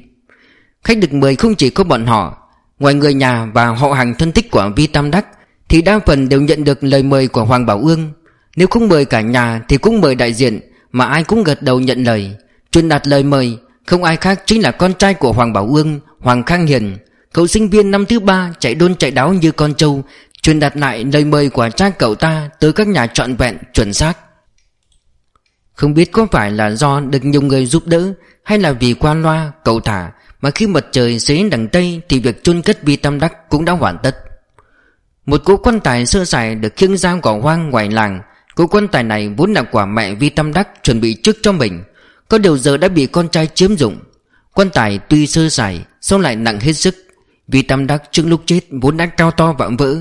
Khách được mời không chỉ có bọn họ, Ngoài người nhà và họ hàng thân thích của Vi Tam Đắc thì đa phần đều nhận được lời mời của Hoàng Bảo Ương. Nếu không mời cả nhà thì cũng mời đại diện, Mà ai cũng gật đầu nhận lời. Truyền đạt lời mời, Không ai khác chính là con trai của Hoàng Bảo Ương, Hoàng Khang Hiền. Cậu sinh viên năm thứ ba, chạy đôn chạy đáo như con trâu. Truyền đạt lại lời mời của cha cậu ta Tới các nhà trọn vẹn, chuẩn xác. Không biết có phải là do được nhiều người giúp đỡ, Hay là vì qua loa, cậu thả, Mà khi mặt trời xế đằng Tây Thì việc chôn cất vi tam đắc cũng đã hoàn tất. Một cỗ quan tài sơ sài được khiêng ra cỏ hoang ngoài làng. Cỗ quan tài này vốn là quả mẹ vi tam đắc chuẩn bị trước cho mình. Có điều giờ đã bị con trai chiếm dụng. Quan tài tuy sơ sài Sau lại nặng hết sức. Vi tam đắc trước lúc chết vốn đã cao to vạm vỡ.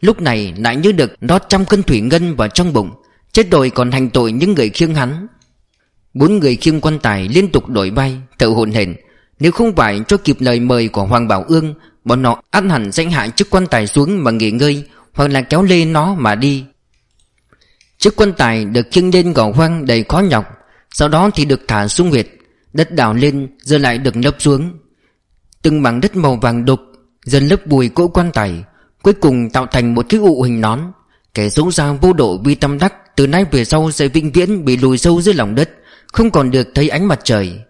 Lúc này lại như được đót trăm cân thủy ngân vào trong bụng. Chết rồi còn hành tội những người khiêng hắn. Bốn người khiêng quan tài liên tục đổi bay, Tự hồn hển. Nếu không phải cho kịp lời mời của Hoàng Bảo Ương Bọn nó ăn hẳn danh hại chiếc quan tài xuống mà nghỉ ngơi, Hoặc là kéo lê nó mà đi. Chiếc quan tài được khiêng lên gò hoang đầy khó nhọc, Sau đó thì được thả xuống huyệt, Đất đào lên, giờ lại được lấp xuống. Từng mảng đất màu vàng đục, Dần lớp bùi cỗ quan tài, Cuối cùng tạo thành một cái ụ hình nón, Kẻ xấu xa vô độ vi tâm đắc Từ nay về sau sẽ vĩnh viễn bị lùi sâu dưới lòng đất, Không còn được thấy ánh mặt trời.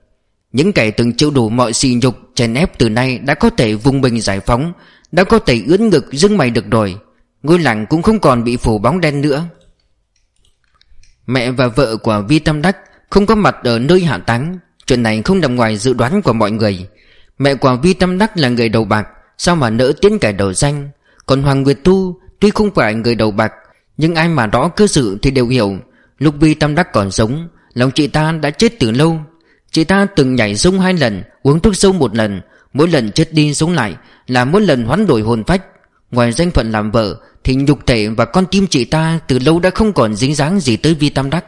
Những kẻ từng chịu đủ mọi xì nhục, Chèn ép từ nay đã có thể vùng bình giải phóng, Đã có thể ướn ngực dưng mày được rồi. Ngôi làng cũng không còn bị phủ bóng đen nữa. Mẹ và vợ của Vi Tâm Đắc Không có mặt ở nơi hạ táng. Chuyện này không nằm ngoài dự đoán của mọi người. Mẹ của Vi Tâm Đắc là người đầu bạc, Sao mà nỡ tiến cải đầu danh? Còn Hoàng Nguyệt Tu Tuy không phải người đầu bạc, Nhưng ai mà rõ cơ sự thì đều hiểu. Lúc Vi Tâm Đắc còn sống, Lòng chị ta đã chết từ lâu. Chị ta từng nhảy sông hai lần, Uống thuốc sâu một lần, Mỗi lần chết đi sống lại Là mỗi lần hoán đổi hồn phách. Ngoài danh phận làm vợ Thì nhục thể và con tim chị ta Từ lâu đã không còn dính dáng gì tới Vi Tam Đắc.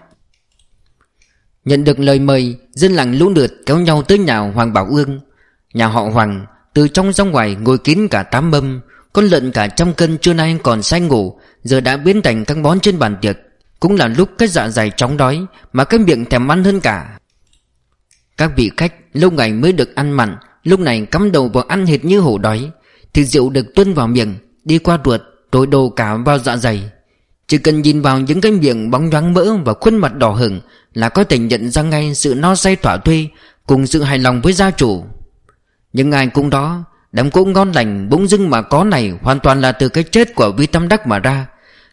Nhận được lời mời, Dân làng lũ lượt kéo nhau tới nhà Hoàng Bảo Ương. Nhà họ Hoàng, Từ trong ra ngoài ngồi kín cả tám mâm, Con lợn cả trăm cân trưa nay còn say ngủ, Giờ đã biến thành các món trên bàn tiệc. Cũng là lúc cái dạ dày chóng đói Mà cái miệng thèm ăn hơn cả. Các vị khách, lâu ngày mới được ăn mặn, Lúc này cắm đầu vào ăn hệt như hổ đói. Thì rượu được tuân vào miệng, Đi qua ruột rồi đồ cả vào dạ dày. Chỉ cần nhìn vào những cái miệng bóng nhoáng mỡ Và khuôn mặt đỏ hửng Là có thể nhận ra ngay sự no say thỏa thuê Cùng sự hài lòng với gia chủ. Nhưng ai cũng đó, Đám cỗ ngon lành, bỗng dưng mà có này Hoàn toàn là từ cái chết của Vi Tâm Đắc mà ra.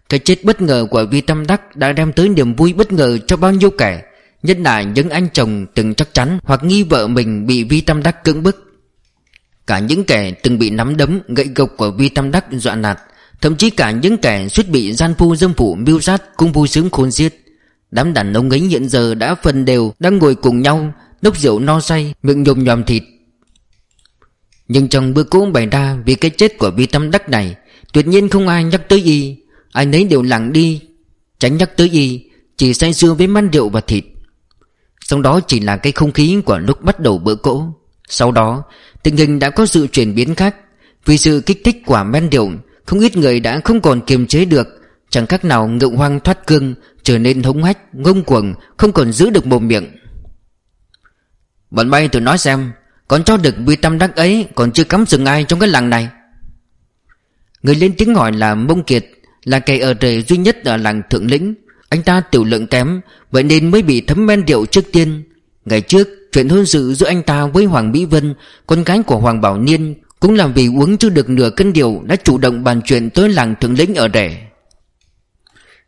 Cái chết bất ngờ của Vi Tâm Đắc Đã đem tới niềm vui bất ngờ cho bao nhiêu kẻ. Nhất là những anh chồng từng chắc chắn Hoặc nghi vợ mình bị Vi Tâm Đắc cưỡng bức. Cả những kẻ từng bị nắm đấm, Gậy gộc của Vi Tâm Đắc dọa nạt, Thậm chí cả những kẻ suýt bị gian phu dâm phụ mưu sát Cũng vui sướng khôn xiết. Đám đàn ông ấy hiện giờ đã phần đều Đang ngồi cùng nhau, Nốc rượu no say, Miệng nhồm nhòm thịt. Nhưng trong bữa cỗ bày ra Vì cái chết của Vi Tâm Đắc này, Tuyệt nhiên không ai nhắc tới y. Ai nấy đều lặng đi, Tránh nhắc tới y, Chỉ say sưa với man rượu và thịt. Sau đó chỉ là cái không khí của lúc bắt đầu bữa cỗ. Sau đó Tình hình đã có sự chuyển biến khác. Vì sự kích thích của men rượu Không ít người đã không còn kiềm chế được. Chẳng khác nào ngự hoang thoát cương Trở nên hống hách, ngông cuồng Không còn giữ được mồm miệng. Bọn bay tôi nói xem Còn cho được vi tâm đắc ấy Còn chưa cắm sừng ai trong cái làng này. Người lên tiếng hỏi là Mông Kiệt Là kẻ ở rể duy nhất ở làng Thượng Lĩnh. Anh ta tiểu lượng kém, Vậy nên mới bị thấm men rượu trước tiên. Ngày trước, chuyện hôn sự giữa anh ta với Hoàng Mỹ Vân, Con gái của Hoàng Bảo Niên, Cũng là vì uống chưa được nửa cân điều Đã chủ động bàn chuyện tới làng Thượng Lĩnh ở rẻ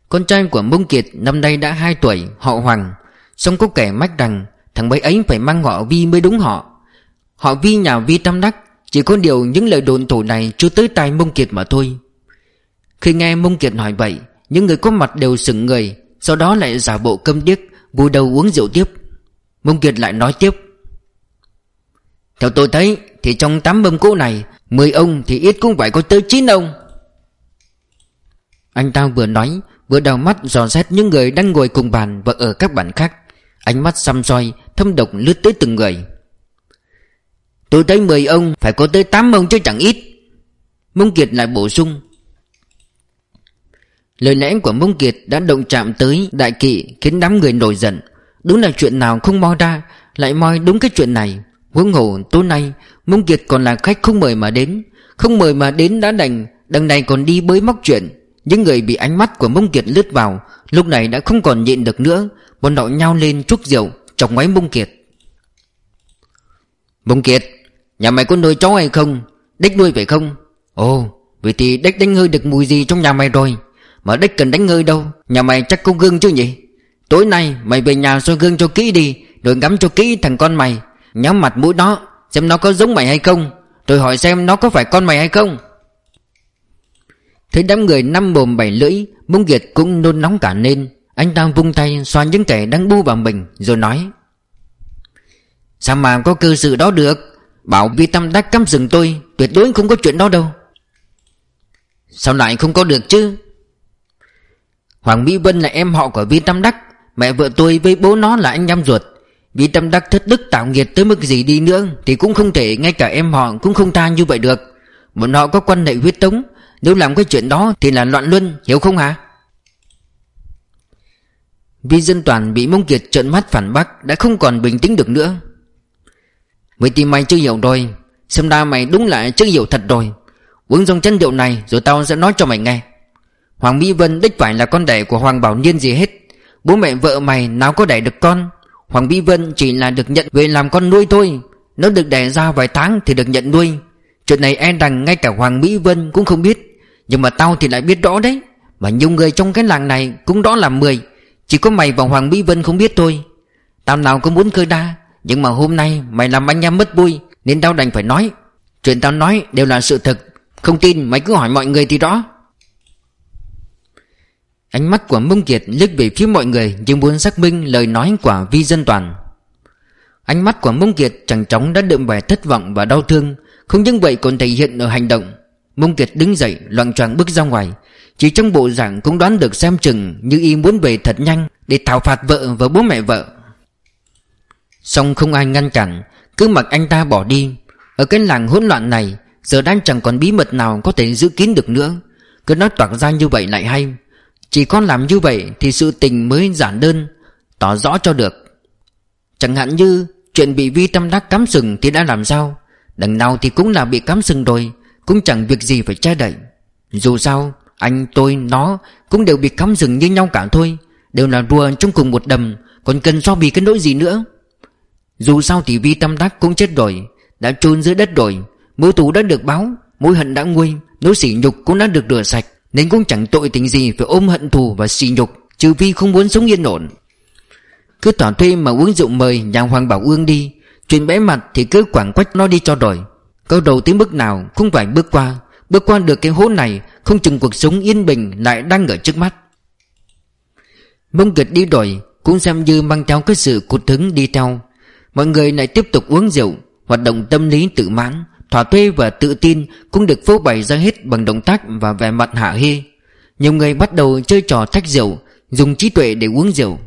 Con trai của Mông Kiệt năm nay đã 2 tuổi, Họ Hoàng. Xong có kẻ mách rằng, Thằng bé ấy phải mang họ Vi mới đúng họ. Họ Vi nhà Vi Tam Đắc, Chỉ có điều những lời đồn thổ này Chưa tới tai Mông Kiệt mà thôi. Khi nghe Mông Kiệt hỏi vậy những người có mặt đều sững người, Sau đó lại giả bộ câm điếc Vùi đầu uống rượu tiếp. Mông Kiệt lại nói tiếp. Theo tôi thấy, Thì trong tám mâm cỗ này 10 ông thì ít cũng phải có tới chín ông. Anh ta vừa nói, Vừa đào mắt dò xét những người đang ngồi cùng bàn Và ở các bàn khác. Ánh mắt xăm soi, Thâm độc lướt tới từng người. Tôi thấy 10 ông Phải có tới tám ông chứ chẳng ít. Mông Kiệt lại bổ sung. Lời lẽ của Mông Kiệt đã động chạm tới đại kỵ Khiến đám người nổi giận. Đúng là chuyện nào không moi ra, Lại moi đúng cái chuyện này. Huống hồ, tối nay, Mông Kiệt còn là khách không mời mà đến. Không mời mà đến đã đành, Đằng này còn đi bới móc chuyện. Những người bị ánh mắt của Mông Kiệt lướt vào, Lúc này đã không còn nhịn được nữa. Bọn họ nhau lên trúc rượu, Chọc ngoáy Mông Kiệt. Mông Kiệt, Nhà mày có nuôi chó hay không? Đếch nuôi phải không? Ồ, Vậy thì đếch đánh hơi được mùi gì trong nhà mày rồi? Mà đích cần đánh ngươi đâu. Nhà mày chắc có gương chứ nhỉ? Tối nay mày về nhà soi gương cho kỹ đi, Rồi ngắm cho kỹ thằng con mày. Nhắm mặt mũi đó Xem nó có giống mày hay không, Rồi hỏi xem nó có phải con mày hay không. Thấy đám người năm mồm bảy lưỡi Mông Kiệt cũng nôn nóng cả nên Anh ta vung tay xoa những kẻ đang bu vào mình, Rồi nói, Sao mà có cơ sự đó được? Bảo vi tâm đắc cắm rừng tôi, Tuyệt đối không có chuyện đó đâu. Sao lại không có được chứ? Hoàng Mỹ Vân là em họ của Vi Tâm Đắc. Mẹ vợ tôi với bố nó là anh em ruột. Vi Tâm Đắc thất đức tạo nghiệt tới mức gì đi nữa Thì cũng không thể, ngay cả em họ cũng không tha như vậy được. Bọn họ có quan hệ huyết tống Nếu làm cái chuyện đó thì là loạn luân, Hiểu không hả? Vi dân toàn bị mông kiệt trợn mắt phản bác, Đã không còn bình tĩnh được nữa. Vậy thì mày chưa hiểu rồi. Xem ra mày đúng là chưa hiểu thật rồi. Uống dòng chân rượu này, rồi tao sẽ nói cho mày nghe. Hoàng Mỹ Vân đích phải là con đẻ của Hoàng Bảo Niên gì hết. Bố mẹ vợ mày nào có đẻ được con? Hoàng Mỹ Vân chỉ là được nhận về làm con nuôi thôi. Nó được đẻ ra vài tháng thì được nhận nuôi. Chuyện này e rằng ngay cả Hoàng Mỹ Vân cũng không biết. Nhưng mà tao thì lại biết rõ đấy. Và nhiều người trong cái làng này cũng đó là mười. Chỉ có mày và Hoàng Mỹ Vân không biết thôi. Tao nào có muốn khơi đa, Nhưng mà hôm nay mày làm anh em mất vui, Nên tao đành phải nói. Chuyện tao nói đều là sự thật. Không tin mày cứ hỏi mọi người thì rõ. Ánh mắt của Mông Kiệt liếc về phía mọi người nhưng muốn xác minh lời nói của Vi Dân Toàn. Ánh mắt của Mông Kiệt chẳng chóng đã đượm vẻ thất vọng và đau thương. Không những vậy còn thể hiện ở hành động. Mông Kiệt đứng dậy, loạn choạng bước ra ngoài. Chỉ trong bộ dạng cũng đoán được xem chừng Như y muốn về thật nhanh Để thảo phạt vợ và bố mẹ vợ. Xong không ai ngăn cản, Cứ mặc anh ta bỏ đi. Ở cái làng hỗn loạn này, Giờ đang chẳng còn bí mật nào có thể giữ kín được nữa. Cứ nói toạc ra như vậy lại hay chỉ có làm như vậy thì sự tình mới giản đơn Tỏ rõ cho được. Chẳng hạn như Chuyện bị Vi Tâm Đắc cắm sừng thì đã làm sao? Đằng nào thì cũng là bị cắm sừng rồi Cũng chẳng việc gì phải che đậy. Dù sao Anh, tôi, nó Cũng đều bị cắm sừng như nhau cả thôi Đều là rùa trong cùng một đầm Còn cần so bì cái nỗi gì nữa? Dù sao thì Vi Tâm Đắc cũng chết rồi Đã chôn dưới đất rồi Mối tù đã được báo Mối hận đã nguôi Nỗi sỉ nhục cũng đã được rửa sạch. Nên cũng chẳng tội tình gì phải ôm hận thù và sỉ nhục, Trừ vì không muốn sống yên ổn. Cứ tỏa thuê mà uống rượu mời nhà Hoàng Bảo Ương đi, Chuyện bẽ mặt thì cứ quảng quách nó đi cho rồi Câu đầu tới bước nào không phải bước qua Bước qua được cái hố này, Không chừng cuộc sống yên bình lại đang ở trước mắt. Mông Kiệt đi đổi, Cũng xem như mang theo cái sự cụt hứng đi theo. Mọi người lại tiếp tục uống rượu, Hoạt động tâm lý tự mãn. Thỏa thuê và tự tin Cũng được phô bày ra hết bằng động tác và vẻ mặt hạ hê. Nhiều người bắt đầu chơi trò thách rượu, Dùng trí tuệ để uống rượu.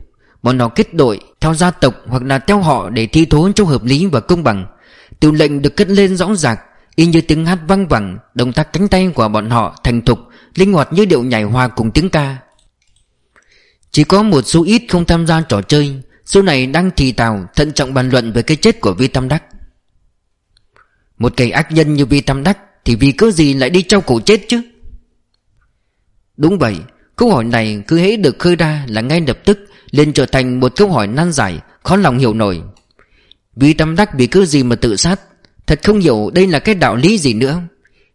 Bọn họ kết đội, Theo gia tộc hoặc là theo họ Để thi thố cho hợp lý và công bằng. Tiểu lệnh được cất lên rõ ràng Y như tiếng hát vang vẳng, Động tác cánh tay của bọn họ thành thục, Linh hoạt như điệu nhảy hòa cùng tiếng ca. Chỉ có một số ít không tham gia trò chơi, Số này đang thì tào, Thận trọng bàn luận về cái chết của Vi Tam Đắc. Một kẻ ác nhân như Vi Tam Đắc Thì vì cớ gì lại đi trao cổ chết chứ? Đúng vậy, Câu hỏi này cứ hễ được khơi ra là ngay lập tức lên trở thành một câu hỏi nan giải, Khó lòng hiểu nổi. Vì tâm đắc vì cứ gì mà tự sát? Thật không hiểu đây là cái đạo lý gì nữa.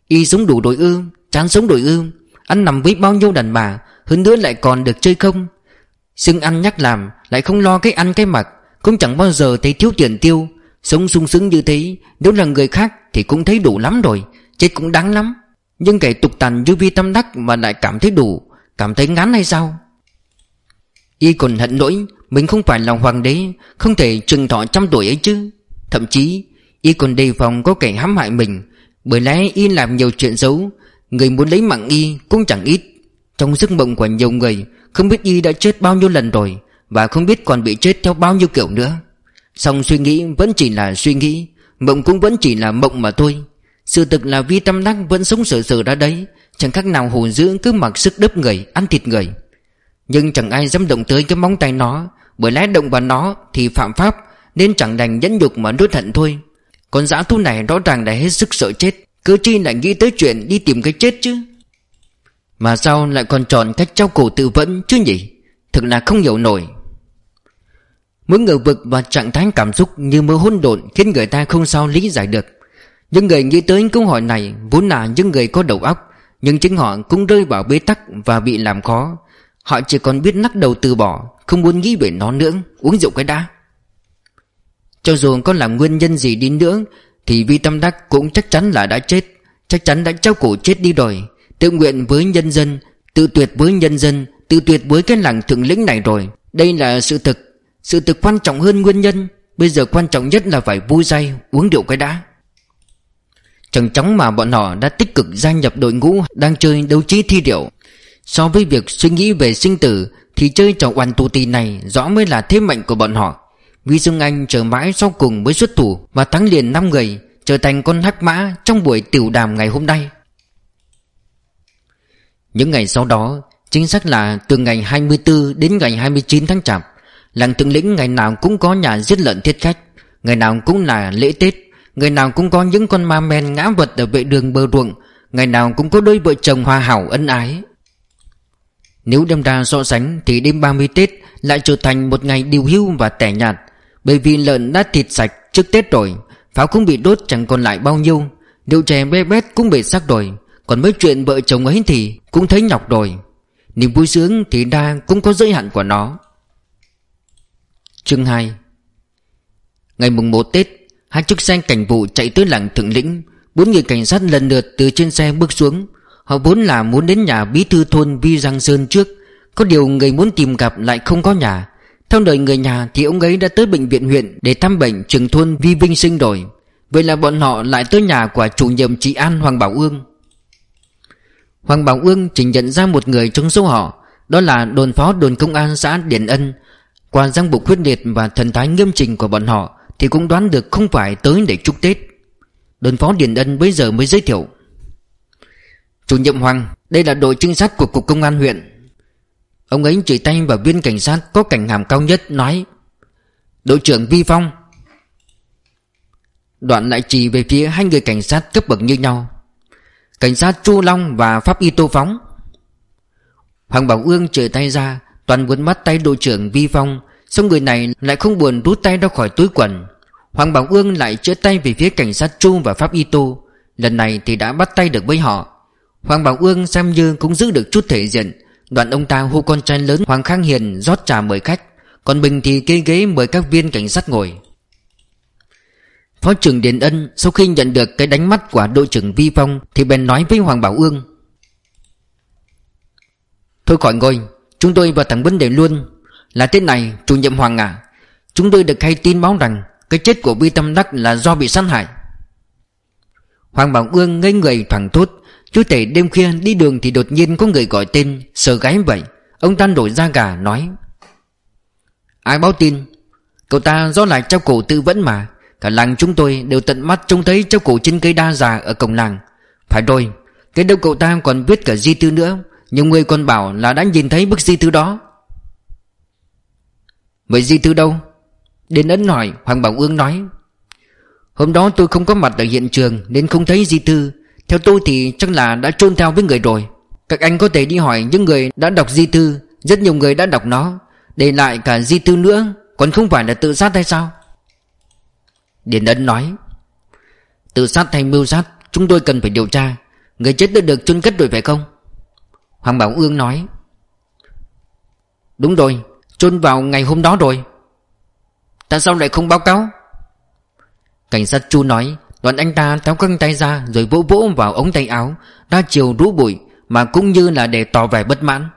Y sống đủ đổi ư, Chán sống đổi ư, Ăn nằm với bao nhiêu đàn bà, Hơn nữa lại còn được chơi không? Xưng ăn nhắc làm, Lại không lo cái ăn cái mặc, Cũng chẳng bao giờ thấy thiếu tiền tiêu Sống sung sướng như thế, Nếu là người khác thì cũng thấy đủ lắm rồi, Chết cũng đáng lắm. Nhưng kẻ tục tàn như vi tâm đắc mà lại cảm thấy đủ, Cảm thấy ngán hay sao? Y còn hận lỗi, Mình không phải là hoàng đế, Không thể trừng thọ trăm tuổi ấy chứ. Thậm chí, Y còn đề phòng có kẻ hãm hại mình, Bởi lẽ Y làm nhiều chuyện xấu, Người muốn lấy mạng Y cũng chẳng ít. Trong giấc mộng của nhiều người, Không biết Y đã chết bao nhiêu lần rồi, Và không biết còn bị chết theo bao nhiêu kiểu nữa. Xong suy nghĩ vẫn chỉ là suy nghĩ, Mộng cũng vẫn chỉ là mộng mà thôi. Sự thực là Vi Tâm Đắc vẫn sống sờ sờ ra đấy, Chẳng khác nào hồn dưỡng cứ mặc sức đớp người, Ăn thịt người. Nhưng chẳng ai dám động tới cái móng tay nó, Bởi lẽ động vào nó thì phạm pháp, Nên chẳng đành nhẫn nhục mà nuốt hận thôi. Con dã thú này rõ ràng đã hết sức sợ chết Cứ chi lại nghĩ tới chuyện đi tìm cái chết chứ. Mà sao lại còn chọn cách trao cổ tự vẫn chứ nhỉ? Thực là không hiểu nổi. Mỗi ngờ vực và trạng thái cảm xúc như mơ hỗn độn Khiến người ta không sao lý giải được. Những người nghĩ tới câu hỏi này Vốn là những người có đầu óc, nhưng chính họ cũng rơi vào bế tắc và bị làm khó. Họ chỉ còn biết lắc đầu từ bỏ, Không muốn nghĩ về nó nữa. Uống rượu cái đã. Cho dù có làm nguyên nhân gì đi nữa, Thì Vi Tâm Đắc cũng chắc chắn là đã chết. Chắc chắn đã trao cổ chết đi rồi. Tự nguyện với nhân dân, Tự tuyệt với nhân dân, Tự tuyệt với cái làng thượng lĩnh này rồi. Đây là sự thực sự thực quan trọng hơn nguyên nhân, Bây giờ quan trọng nhất là phải vui say Uống rượu cái đã. Chẳng chóng mà bọn họ đã tích cực gia nhập đội ngũ đang chơi đấu trí thi điệu. So với việc suy nghĩ về sinh tử, Thì chơi trò oan tù tì này rõ mới là thế mạnh của bọn họ. Vi Dương Anh chờ mãi sau cùng mới xuất thủ Và thắng liền 5 người, Trở thành con hắc mã trong buổi tiểu đàm ngày hôm nay. Những ngày sau đó, Chính xác là từ ngày 24 đến ngày 29 tháng chạp Làng tướng Lĩnh ngày nào cũng có nhà giết lợn thiết khách, Ngày nào cũng là lễ Tết, Ngày nào cũng có những con ma men ngã vật ở vệ đường bờ ruộng, Ngày nào cũng có đôi vợ chồng hòa hảo ân ái. Nếu đem ra so sánh thì đêm 30 Tết lại trở thành một ngày điều hưu và tẻ nhạt, Bởi vì lợn đã thịt sạch trước Tết rồi, Pháo cũng bị đốt chẳng còn lại bao nhiêu Điều trẻ bé bét cũng bị sắc rồi, Còn mấy chuyện vợ chồng ấy thì cũng thấy nhọc rồi. Niềm vui sướng thì đa cũng có giới hạn của nó. Chương 2 Ngày mùng 1 Tết, Hai chiếc xe cảnh vụ chạy tới làng thượng lĩnh. Bốn người cảnh sát lần lượt từ trên xe bước xuống. Họ vốn là muốn đến nhà bí thư thôn Vi Giang Sơn trước. Có điều người muốn tìm gặp lại không có nhà. Theo lời người nhà thì ông ấy đã tới bệnh viện huyện Để thăm bệnh trường thôn Vi Vinh Sinh rồi. Vậy là bọn họ lại tới nhà của chủ nhiệm chị an Hoàng Bảo Ương. Hoàng Bảo Ương chỉ nhận ra một người trong số họ. Đó là đồn phó đồn công an xã Điển Ân. Qua răng bộ quyết liệt và thần thái nghiêm trình của bọn họ, thì cũng đoán được không phải tới để chúc Tết. Đơn phó Điền Ân bây giờ mới giới thiệu. Chủ nhiệm Hoàng, Đây là đội trinh sát của Cục Công an huyện. Ông ấy chỉ tay vào viên cảnh sát Có cảnh hàm cao nhất, nói, Đội trưởng Vi Phong. Đoạn lại chỉ về phía hai người cảnh sát cấp bậc như nhau. Cảnh sát Chu Long và Pháp Y Tô Phóng. Hoàng Bảo Ương trở tay ra Toàn muốn mắt tay đội trưởng Vi Phong, Xong người này lại không buồn rút tay ra khỏi túi quần. Hoàng Bảo Ương lại chữa tay về phía cảnh sát Chu và Pháp Y Tô. Lần này thì đã bắt tay được với họ. Hoàng Bảo Ương xem như cũng giữ được chút thể diện. Đoạn ông ta hô con trai lớn Hoàng Khang Hiền rót trà mời khách. Còn mình thì kê ghế mời các viên cảnh sát ngồi. Phó trưởng Điền Ân sau khi nhận được cái đánh mắt của đội trưởng Vi Phong Thì bèn nói với Hoàng Bảo Ương. Thôi khỏi ngồi. Chúng tôi vào thẳng vấn đề luôn. Là thế này, chủ nhiệm Hoàng à Chúng tôi được hay tin báo rằng Cái chết của Vi Tâm Đắc là do bị sát hại. Hoàng Bảo Ương ngây người thoảng thốt, Chú thể đêm khuya đi đường thì đột nhiên có người gọi tên, Sợ gái vậy. Ông ta nổi da gà, nói, Ai báo tin? Cậu ta do lại trao cổ tự vẫn mà. Cả làng chúng tôi đều tận mắt trông thấy trao cổ trên cây đa già ở cổng làng. Phải rồi, Cái đâu cậu ta còn viết cả di tư nữa. Nhưng người còn bảo là đã nhìn thấy bức di thư đó. Vậy di thư đâu? Đến ấn hỏi, Hoàng Bảo Ương nói. Hôm đó tôi không có mặt ở hiện trường Nên không thấy di thư. Theo tôi thì chắc là đã trôn theo với người rồi. Các anh có thể đi hỏi những người đã đọc di thư. Rất nhiều người đã đọc nó. Để lại cả di thư nữa, Còn không phải là tự sát hay sao? Điền Ấn nói. Tự sát hay mưu sát, Chúng tôi cần phải điều tra. Người chết đã được chôn cất rồi phải không? Hoàng Bảo Ương nói, Đúng rồi, chôn vào ngày hôm đó rồi. Tại sao lại không báo cáo? Cảnh sát chu nói Đoạn anh ta tháo căng tay ra Rồi vỗ vỗ vào ống tay áo Ra chiều rũ bụi Mà cũng như là để tỏ vẻ bất mãn.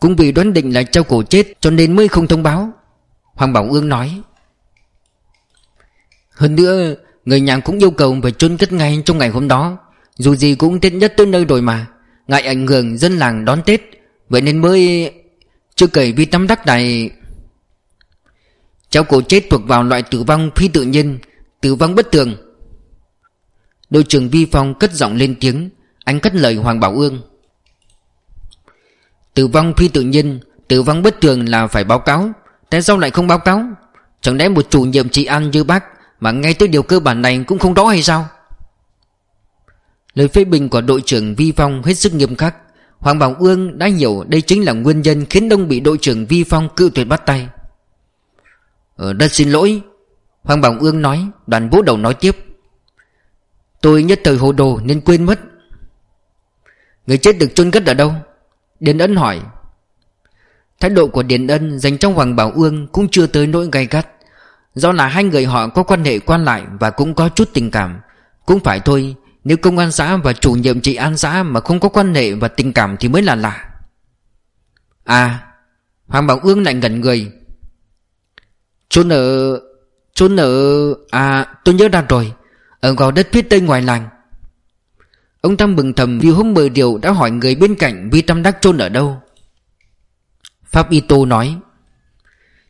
Cũng vì đoán định là trao cổ chết Cho nên mới không thông báo. Hoàng Bảo Ương nói, Hơn nữa, Người nhà cũng yêu cầu phải chôn cất ngay trong ngày hôm đó. Dù gì cũng tết nhất tới nơi rồi mà. Ngại ảnh hưởng dân làng đón Tết, Vậy nên mới Chưa kể vì tâm đắc này. Cháu cổ chết thuộc vào loại tử vong phi tự nhiên, Tử vong bất thường. Đội trưởng Vi Phong cất giọng lên tiếng, Anh cất lời Hoàng Bảo Ương. Tử vong phi tự nhiên, Tử vong bất thường là phải báo cáo. Tại sao lại không báo cáo? Chẳng lẽ một chủ nhiệm trị an như bác Mà ngay tới điều cơ bản này cũng không rõ hay sao? Lời phê bình của đội trưởng Vi Phong hết sức nghiêm khắc. Hoàng Bảo Ương đã hiểu đây chính là nguyên nhân khiến Đông bị đội trưởng Vi Phong cự tuyệt bắt tay. Ờ, rất xin lỗi Hoàng Bảo Ương nói. Đoàn vũ đầu nói tiếp. Tôi nhất thời hồ đồ nên quên mất. Người chết được chôn cất ở đâu? Điền Ân hỏi. Thái độ của Điền Ân dành cho Hoàng Bảo Ương cũng chưa tới nỗi gay gắt. Do là hai người họ có quan hệ quan lại và cũng có chút tình cảm. Cũng phải thôi nếu công an xã và chủ nhiệm trị an xã mà không có quan hệ và tình cảm thì mới là lạ. À Hoàng Bảo Ương lại ngẩn người. Trốn ở... Trốn ở... À tôi nhớ ra rồi Ở gò đất phía tây ngoài làng. Ông Tam mừng thầm vì hôm mười điều đã hỏi người bên cạnh Vi Tam Đắc trôn ở đâu. Pháp Y Tô nói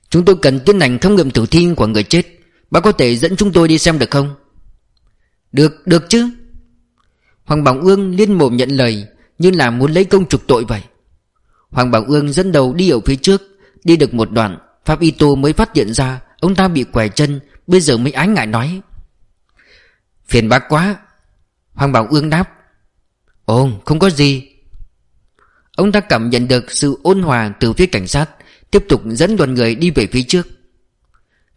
Chúng tôi cần tiến hành khám nghiệm tử thi của người chết. Bác có thể dẫn chúng tôi đi xem được không? Được, được chứ. Hoàng Bảo Ương liên mồm nhận lời, Như là muốn lấy công trục tội vậy. Hoàng Bảo Ương dẫn đầu đi ở phía trước, Đi được một đoạn, Pháp Y Tô mới phát hiện ra, Ông ta bị quẻ chân, Bây giờ mới ái ngại nói. Phiền bác quá. Hoàng Bảo Ương đáp. Ồ, không có gì. Ông ta cảm nhận được sự ôn hòa từ phía cảnh sát, Tiếp tục dẫn đoàn người đi về phía trước.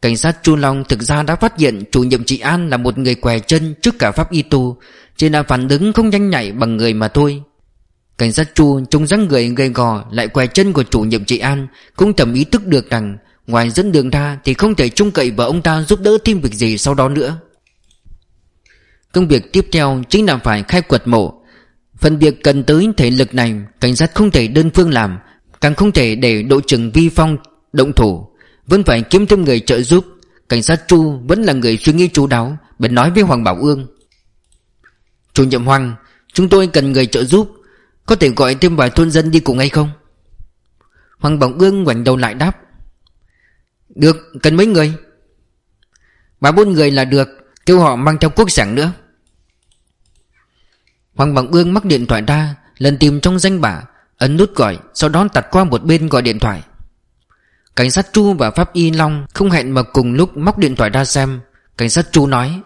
Cảnh sát Chu Long thực ra đã phát hiện chủ nhiệm trị an là một người què chân trước cả Pháp Y Tu, Chỉ là phản ứng không nhanh nhạy bằng người mà thôi. Cảnh sát Chu trông dáng người gầy gò lại què chân của chủ nhiệm trị an, Cũng thầm ý thức được rằng Ngoài dẫn đường ra thì không thể trông cậy vào ông ta giúp đỡ thêm việc gì sau đó nữa. Công việc tiếp theo chính là phải khai quật mộ. Phần việc cần tới thể lực này, Cảnh sát không thể đơn phương làm, Càng không thể để đội trưởng vi phong động thủ. Vẫn phải kiếm thêm người trợ giúp. Cảnh sát Chu vẫn là người suy nghĩ chú đáo, Bèn nói với Hoàng Bảo Ương. Chủ nhiệm Hoàng, Chúng tôi cần người trợ giúp. Có thể gọi thêm vài thôn dân đi cùng hay không? Hoàng Bảo Ương ngoảnh đầu lại đáp. Được, cần mấy người? Ba bốn người là được, Kêu họ mang theo quốc sản nữa. Hoàng Bằng Ương mắc điện thoại ra, Lần tìm trong danh bạ, Ấn nút gọi, Sau đó tạt qua một bên gọi điện thoại. Cảnh sát Chu và Pháp Y Long Không hẹn mà cùng lúc móc điện thoại ra xem. Cảnh sát Chu nói,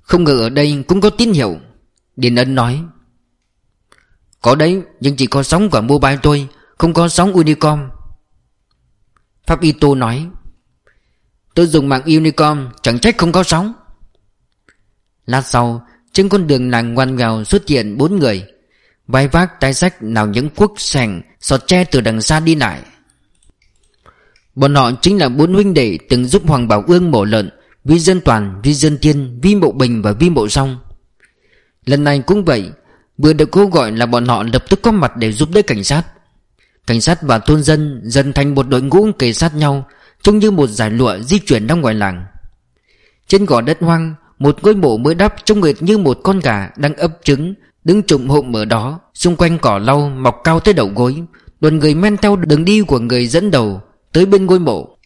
Không ngờ ở đây cũng có tín hiệu. Điền Ân nói, Có đấy, Nhưng chỉ có sóng của mobile tôi Không có sóng Unicom. Pháp Y Tô nói, Tôi dùng mạng Unicom, Chẳng trách không có sóng. Lát sau, Trên con đường làng ngoan nghèo xuất hiện bốn người. Vai vác tay sách nào những cuốc sành Sọt tre từ đằng xa đi lại. Bọn họ chính là bốn huynh đệ Từng giúp Hoàng Bảo Ương mổ lợn Vi Dân Toàn, Vi Dân Tiên, Vi Mộ Bình và Vi Mộ Song Lần này cũng vậy Vừa được cô gọi là bọn họ lập tức có mặt để giúp đỡ cảnh sát. Cảnh sát và thôn dân dần thành một đội ngũ kề sát nhau Trông như một giải lụa di chuyển ra ngoài làng. Trên gò đất hoang Một ngôi mộ mới đắp trông nghệt như một con gà đang ấp trứng Đứng trụm hộm ở đó Xung quanh cỏ lau mọc cao tới đầu gối. Đoàn người men theo đường đi của người dẫn đầu. Tới bên ngôi mộ.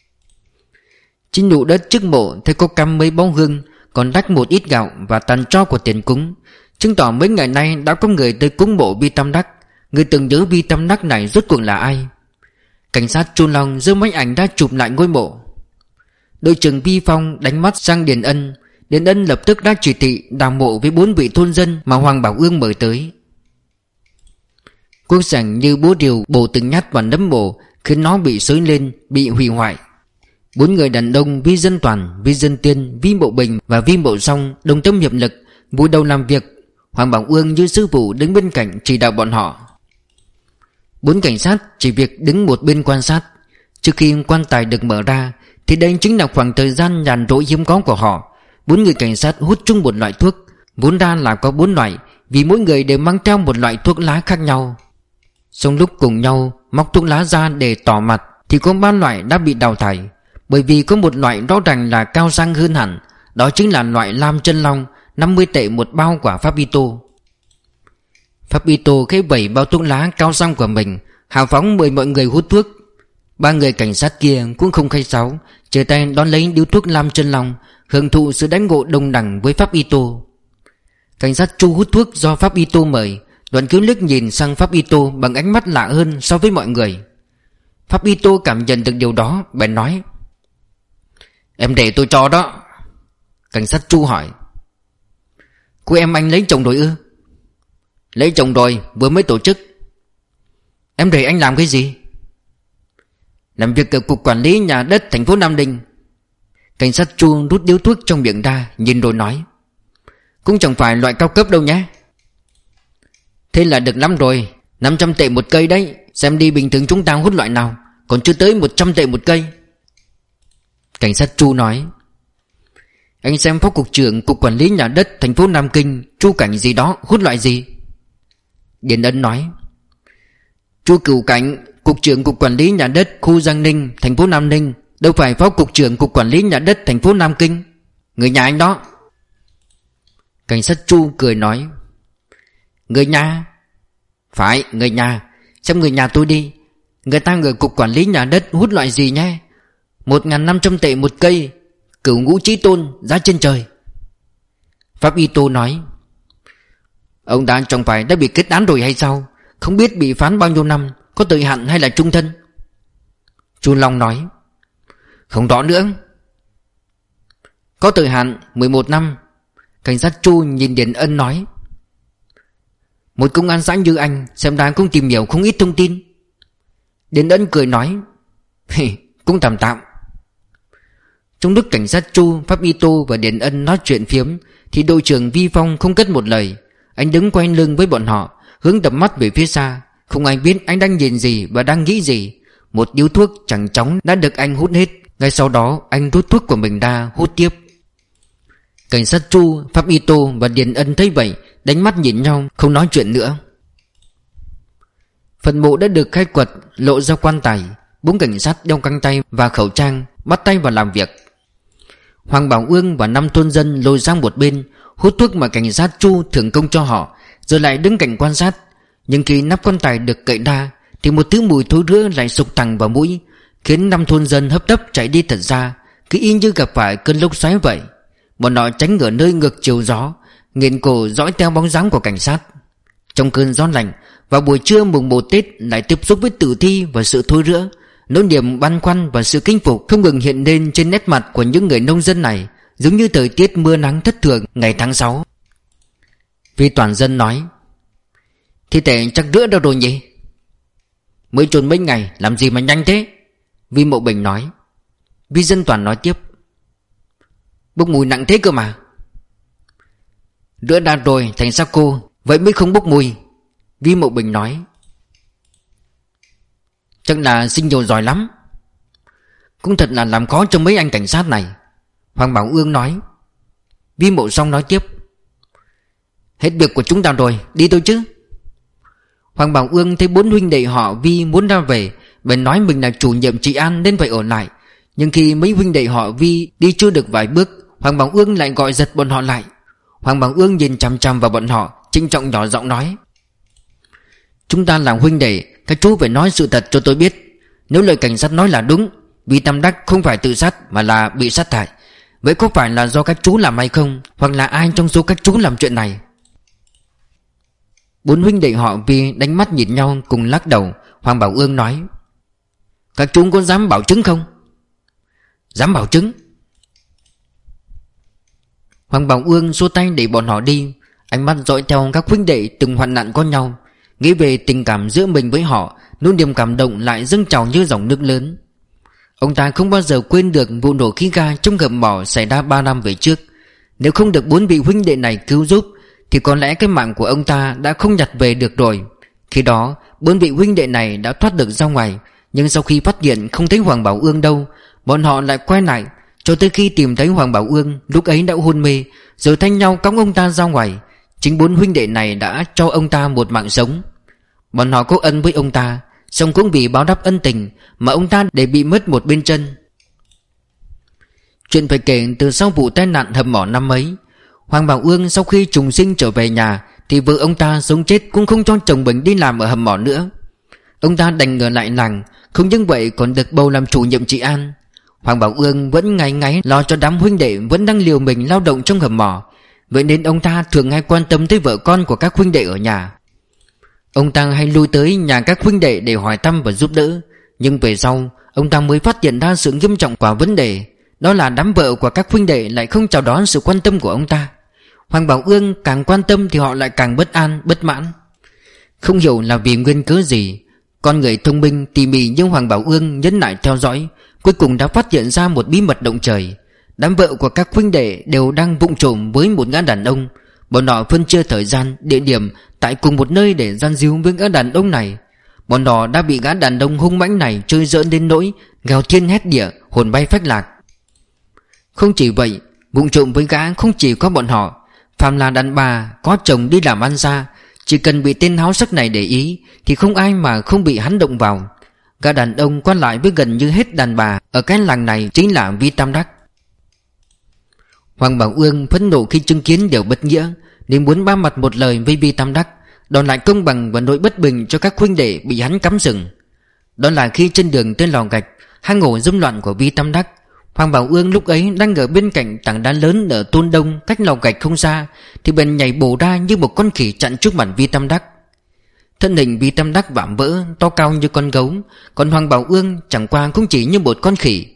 Trên nụ đất trước mộ, Thấy có cắm mấy bóng hương Còn đắt một ít gạo và tàn tro của tiền cúng. Chứng tỏ mấy ngày nay đã có người tới cúng mộ bi tâm đắc. Người từng nhớ bi tâm đắc này rốt cuộc là ai? Cảnh sát chôn lòng giơ máy ảnh đã chụp lại ngôi mộ. Đội trưởng Vi Phong đánh mắt sang Điền Ân. Điền Ân lập tức đã chỉ thị đào mộ với bốn vị thôn dân mà Hoàng Bảo Ương mời tới. Quốc sảnh như bố điều bổ từng nhát vào nấm mộ Khiến nó bị xới lên, bị hủy hoại. Bốn người đàn ông Vi Dân Toàn, Vi Dân Tiên, Vi Bộ Bình và Vi Bộ Song đồng tâm hiệp lực Vui đầu làm việc. Hoàng Bảo Ương như sư phụ đứng bên cạnh chỉ đạo bọn họ. Bốn cảnh sát chỉ việc đứng một bên quan sát. Trước khi quan tài được mở ra Thì đây chính là khoảng thời gian nhàn rỗi hiếm có của họ. Bốn người cảnh sát hút chung một loại thuốc. Vốn ra là có bốn loại Vì mỗi người đều mang theo một loại thuốc lá khác nhau. Trong lúc cùng nhau Móc thuốc lá ra để tỏ mặt, Thì có ba loại đã bị đào thải. Bởi vì có một loại rõ ràng là cao sang hơn hẳn, Đó chính là loại lam chân long 50 tệ một bao quả Fabito Fabito khẽ vẩy bao thuốc lá cao sang của mình, Hào phóng mời mọi người hút thuốc. Ba người cảnh sát kia cũng không khai sáo Chờ tay đón lấy điếu thuốc lam chân long, Hưởng thụ sự đánh ngộ đồng đẳng với Pháp Y Tô. Cảnh sát chu hút thuốc do Pháp Y Tô mời Đoạn cứu liếc nhìn sang Pháp Y Tô bằng ánh mắt lạ hơn so với mọi người. Pháp Y Tô cảm nhận được điều đó, Bèn nói, Em để tôi cho đó. Cảnh sát chu hỏi, Cô em anh lấy chồng rồi ư? Lấy chồng rồi, vừa mới tổ chức. Em để anh làm cái gì? Làm việc ở cục quản lý nhà đất thành phố Nam Định. Cảnh sát chu rút điếu thuốc trong miệng ra, Nhìn rồi nói, Cũng chẳng phải loại cao cấp đâu nhé. Thế là được lắm rồi 500 tệ một cây đấy, Xem đi bình thường chúng ta hút loại nào, Còn chưa tới 100 tệ một cây. Cảnh sát chu nói, Anh xem phó cục trưởng, Cục quản lý nhà đất thành phố Nam Kinh, Chu cảnh gì đó hút loại gì? Điền Ân nói, Chu cửu cảnh, Cục trưởng Cục quản lý nhà đất khu Giang Ninh, Thành phố Nam Ninh, Đâu phải phó cục trưởng Cục quản lý nhà đất thành phố Nam Kinh. Người nhà anh đó. Cảnh sát Chu cười nói Người nhà. Phải, người nhà. Xem người nhà tôi đi. Người ta gửi cục quản lý nhà đất hút loại gì nhé? Một ngàn năm trăm tệ một cây, Cửu ngũ trí tôn Giá trên trời. Pháp Y Tô nói, Ông ta chẳng phải đã bị kết án rồi hay sao? Không biết bị phán bao nhiêu năm, Có tội hạn hay là trung thân? Chu Long nói, Không rõ nữa. Có tội hạn 11 năm. Cảnh sát Chu nhìn Điền Ân nói một công an xã như anh Xem ra cũng tìm hiểu không ít thông tin. Điền Ân cười nói Cũng tạm tạm. Trong lúc cảnh sát Chu, Pháp Y Tô và Điền Ân nói chuyện phiếm Thì đội trưởng Vi Phong không cất một lời. Anh đứng quay lưng với bọn họ Hướng tầm mắt về phía xa. Không ai biết anh đang nhìn gì và đang nghĩ gì. Một điếu thuốc chẳng chóng đã được anh hút hết. Ngay sau đó anh rút thuốc của mình ra hút tiếp. Cảnh sát Chu, Pháp Y Tô và Điền Ân thấy vậy Đánh mắt nhìn nhau không nói chuyện nữa. Phần mộ đã được khai quật Lộ ra quan tài. Bốn cảnh sát đeo căng tay và khẩu trang Bắt tay vào làm việc. Hoàng Bảo Ương và năm thôn dân lôi sang một bên Hút thuốc mà cảnh sát Chu thưởng công cho họ Rồi lại đứng cạnh quan sát. Nhưng khi nắp quan tài được cậy ra Thì một thứ mùi thối rữa lại sục thẳng vào mũi Khiến năm thôn dân hấp tấp chạy đi thật ra Cứ y như gặp phải cơn lốc xoáy vậy. Bọn họ tránh ở nơi ngược chiều gió, Nghiện cổ dõi theo bóng dáng của cảnh sát. Trong cơn gió lạnh, Vào buổi trưa mùng 1 Tết Lại tiếp xúc với tử thi và sự thối rữa. Nỗi niềm băn khoăn và sự kinh phục không ngừng hiện lên trên nét mặt của những người nông dân này, Giống như thời tiết mưa nắng thất thường ngày tháng 6 Vi toàn dân nói, Thi thể chắc rữa đâu rồi nhỉ? Mới trồn mấy ngày, Làm gì mà nhanh thế? Vi Mộ Bình nói. Vi Dân Toàn nói tiếp Bốc mùi nặng thế cơ mà. Rữa đã rồi, thành xác cô Vậy mới không bốc mùi. Vi Mậu Bình nói. Chắc là sinh nhiều giỏi lắm. Cũng thật là làm khó cho mấy anh cảnh sát này. Hoàng Bảo Ương nói. Vi Mậu Song nói tiếp. Hết việc của chúng ta rồi, Đi thôi chứ. Hoàng Bảo Ương thấy bốn huynh đệ họ Vi muốn ra về, Bèn nói mình là chủ nhiệm trị an nên phải ở lại. Nhưng khi mấy huynh đệ họ Vi đi chưa được vài bước Hoàng Bảo Ương lại gọi giật bọn họ lại. Hoàng Bảo Ương nhìn chằm chằm vào bọn họ, Trinh trọng nhỏ giọng nói. Chúng ta làm huynh đệ, Các chú phải nói sự thật cho tôi biết. Nếu lời cảnh sát nói là đúng, Vì Tam Đắc không phải tự sát Mà là bị sát hại. Vậy có phải là do các chú làm hay không, Hoặc là ai trong số các chú làm chuyện này? Bốn huynh đệ họ Vi đánh mắt nhìn nhau cùng lắc đầu, Hoàng Bảo Ương nói. Các chú có dám bảo chứng không? Dám bảo chứng? Hoàng Bảo Ương xua tay để bọn họ đi. Ánh mắt dõi theo các huynh đệ từng hoạn nạn con nhau. Nghĩ về tình cảm giữa mình với họ, Nỗi niềm cảm động lại dâng trào như dòng nước lớn. Ông ta không bao giờ quên được vụ nổ khí ga trong gầm mỏ xảy ra 3 năm về trước. Nếu không được bốn vị huynh đệ này cứu giúp, Thì có lẽ cái mạng của ông ta đã không nhặt về được rồi. Khi đó, bốn vị huynh đệ này đã thoát được ra ngoài, Nhưng sau khi phát hiện không thấy Hoàng Bảo Ương đâu, Bọn họ lại quay lại cho tới khi tìm thấy Hoàng Bảo Ương, Lúc ấy đã hôn mê, Rồi thanh nhau cõng ông ta ra ngoài. Chính bốn huynh đệ này đã cho ông ta một mạng sống. Bọn họ có ân với ông ta, Xong cũng vì báo đáp ân tình Mà ông ta để bị mất một bên chân. Chuyện phải kể từ sau vụ tai nạn hầm mỏ năm ấy. Hoàng Bảo Ương sau khi trùng sinh trở về nhà, Thì vợ ông ta sống chết cũng không cho chồng mình đi làm ở hầm mỏ nữa. Ông ta đành ngờ lại làng, Không những vậy còn được bầu làm chủ nhiệm trị an. Hoàng Bảo Ương vẫn ngày ngày lo cho đám huynh đệ Vẫn đang liều mình lao động trong hầm mỏ. Vậy nên ông ta thường hay quan tâm tới vợ con của các huynh đệ ở nhà. Ông ta hay lui tới nhà các huynh đệ để hỏi thăm và giúp đỡ. Nhưng về sau Ông ta mới phát hiện ra sự nghiêm trọng của vấn đề. Đó là đám vợ của các huynh đệ lại không chào đón sự quan tâm của ông ta. Hoàng Bảo Ương càng quan tâm thì họ lại càng bất an, bất mãn. Không hiểu là vì nguyên cớ gì con người thông minh tỉ mỉ như Hoàng Bảo Ương nhấn lại theo dõi Cuối cùng đã phát hiện ra một bí mật động trời. Đám vợ của các huynh đệ đều đang vụng trộm với một gã đàn ông. Bọn họ phân chia thời gian, địa điểm Tại cùng một nơi để gian díu với gã đàn ông này. Bọn họ đã bị gã đàn ông hung mãnh này Chơi dỡn đến nỗi Gào thiên hét địa, hồn bay phách lạc. Không chỉ vậy Vụng trộm với gã không chỉ có bọn họ. Phạm là đàn bà Có chồng đi làm ăn ra chỉ cần bị tên háo sắc này để ý, Thì không ai mà không bị hắn động vào Gã đàn ông quan lại với gần như hết đàn bà Ở cái làng này chính là Vi Tam Đắc Hoàng Bảo Ương phẫn nộ khi chứng kiến điều bất nghĩa, Nên muốn ba mặt một lời với Vi Tam Đắc, đòn lại công bằng và nỗi bất bình cho các huynh đệ bị hắn cắm rừng. Đó là khi trên đường tên lò gạch, Hang ổ dâm loạn của Vi Tam Đắc Hoàng Bảo Ương lúc ấy đang ở bên cạnh tảng đá lớn ở Tôn Đông cách lò gạch không xa Thì bèn nhảy bổ ra như một con khỉ chặn trước mặt Vi Tam Đắc. Thân hình Vi Tam Đắc vạm vỡ, to cao như con gấu Còn Hoàng Bảo Ương chẳng qua cũng chỉ như một con khỉ.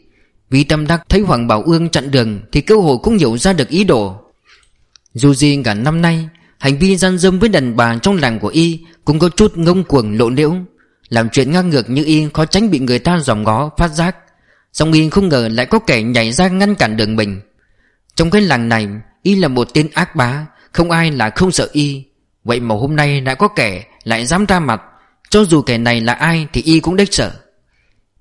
Vi Tam Đắc thấy Hoàng Bảo Ương chặn đường Thì cơ hồ cũng hiểu ra được ý đồ. Dù gì cả năm nay Hành vi gian dâm với đàn bà trong làng của y Cũng có chút ngông cuồng lộ liễu Làm chuyện ngang ngược như y Khó tránh bị người ta dòm ngó phát giác. Song y không ngờ lại có kẻ nhảy ra ngăn cản đường mình. Trong cái làng này, Y là một tên ác bá, Không ai là không sợ y. Vậy mà hôm nay lại có kẻ lại dám ra mặt. Cho dù kẻ này là ai Thì y cũng đếch sợ.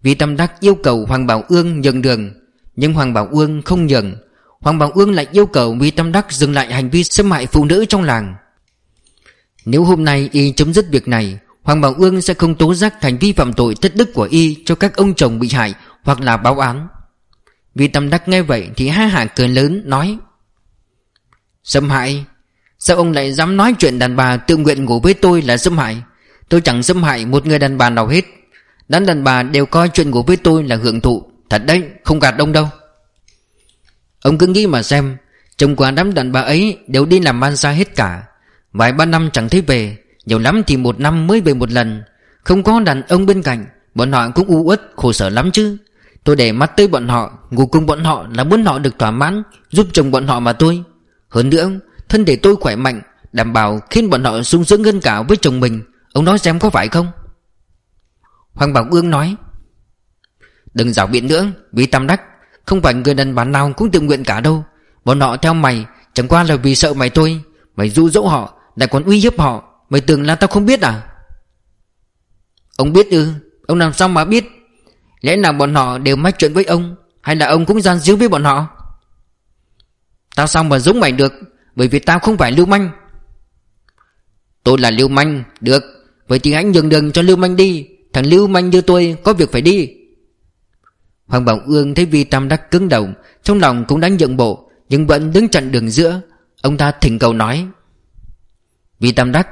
Vì Tâm Đắc yêu cầu Hoàng Bảo Ương nhường đường, Nhưng Hoàng Bảo Ương không nhường. Hoàng Bảo Ương lại yêu cầu Vi Tâm Đắc dừng lại hành vi xâm hại phụ nữ trong làng. Nếu hôm nay y chấm dứt việc này, Hoàng Bảo Ương sẽ không tố giác hành vi phạm tội thất đức của y cho các ông chồng bị hại hoặc là báo án. Vì Tâm Đắc nghe vậy thì ha hả cười lớn, nói Xâm hại Sao ông lại dám nói chuyện đàn bà tự nguyện ngủ với tôi là xâm hại Tôi chẳng xâm hại một người đàn bà nào hết. Đám đàn bà đều coi chuyện ngủ với tôi là hưởng thụ. Thật đấy, không gạt ông đâu. Ông cứ nghĩ mà xem, Chồng của đám đàn bà ấy đều đi làm ăn xa hết cả. Vài ba năm chẳng thấy về, Nhiều lắm thì một năm mới về một lần. Không có đàn ông bên cạnh, Bọn họ cũng u uất, khổ sở lắm chứ. Tôi để mắt tới bọn họ, Ngủ cùng bọn họ là muốn họ được thỏa mãn, Giúp chồng bọn họ mà tôi. Hơn nữa, thân thể tôi khỏe mạnh, Đảm bảo khiến bọn họ sung sướng hơn cả với chồng mình. Ông nói xem có phải không? Hoàng Bảo Ương nói, Đừng giảo biện nữa, Vì tam đắc, Không phải người đàn bà nào cũng tự nguyện cả đâu. Bọn họ theo mày, Chẳng qua là vì sợ mày thôi. Mày dụ dỗ họ, Lại còn uy hiếp họ, Mày tưởng là tao không biết à? Ông biết ư, Ông làm sao mà biết? Lẽ nào bọn họ đều mách chuyện với ông, Hay là ông cũng gian díu với bọn họ? Tao sao mà giống mày được, Bởi vì tao không phải lưu manh. Tôi là lưu manh, Được. Vậy thì hãy nhường đường cho lưu manh đi. Thằng lưu manh như tôi có việc phải đi. Hoàng Bảo Ương thấy Vi Tam Đắc cứng đầu, Trong lòng cũng đang nhượng bộ, Nhưng vẫn đứng chặn đường giữa. Ông ta thỉnh cầu nói. Vi Tam Đắc,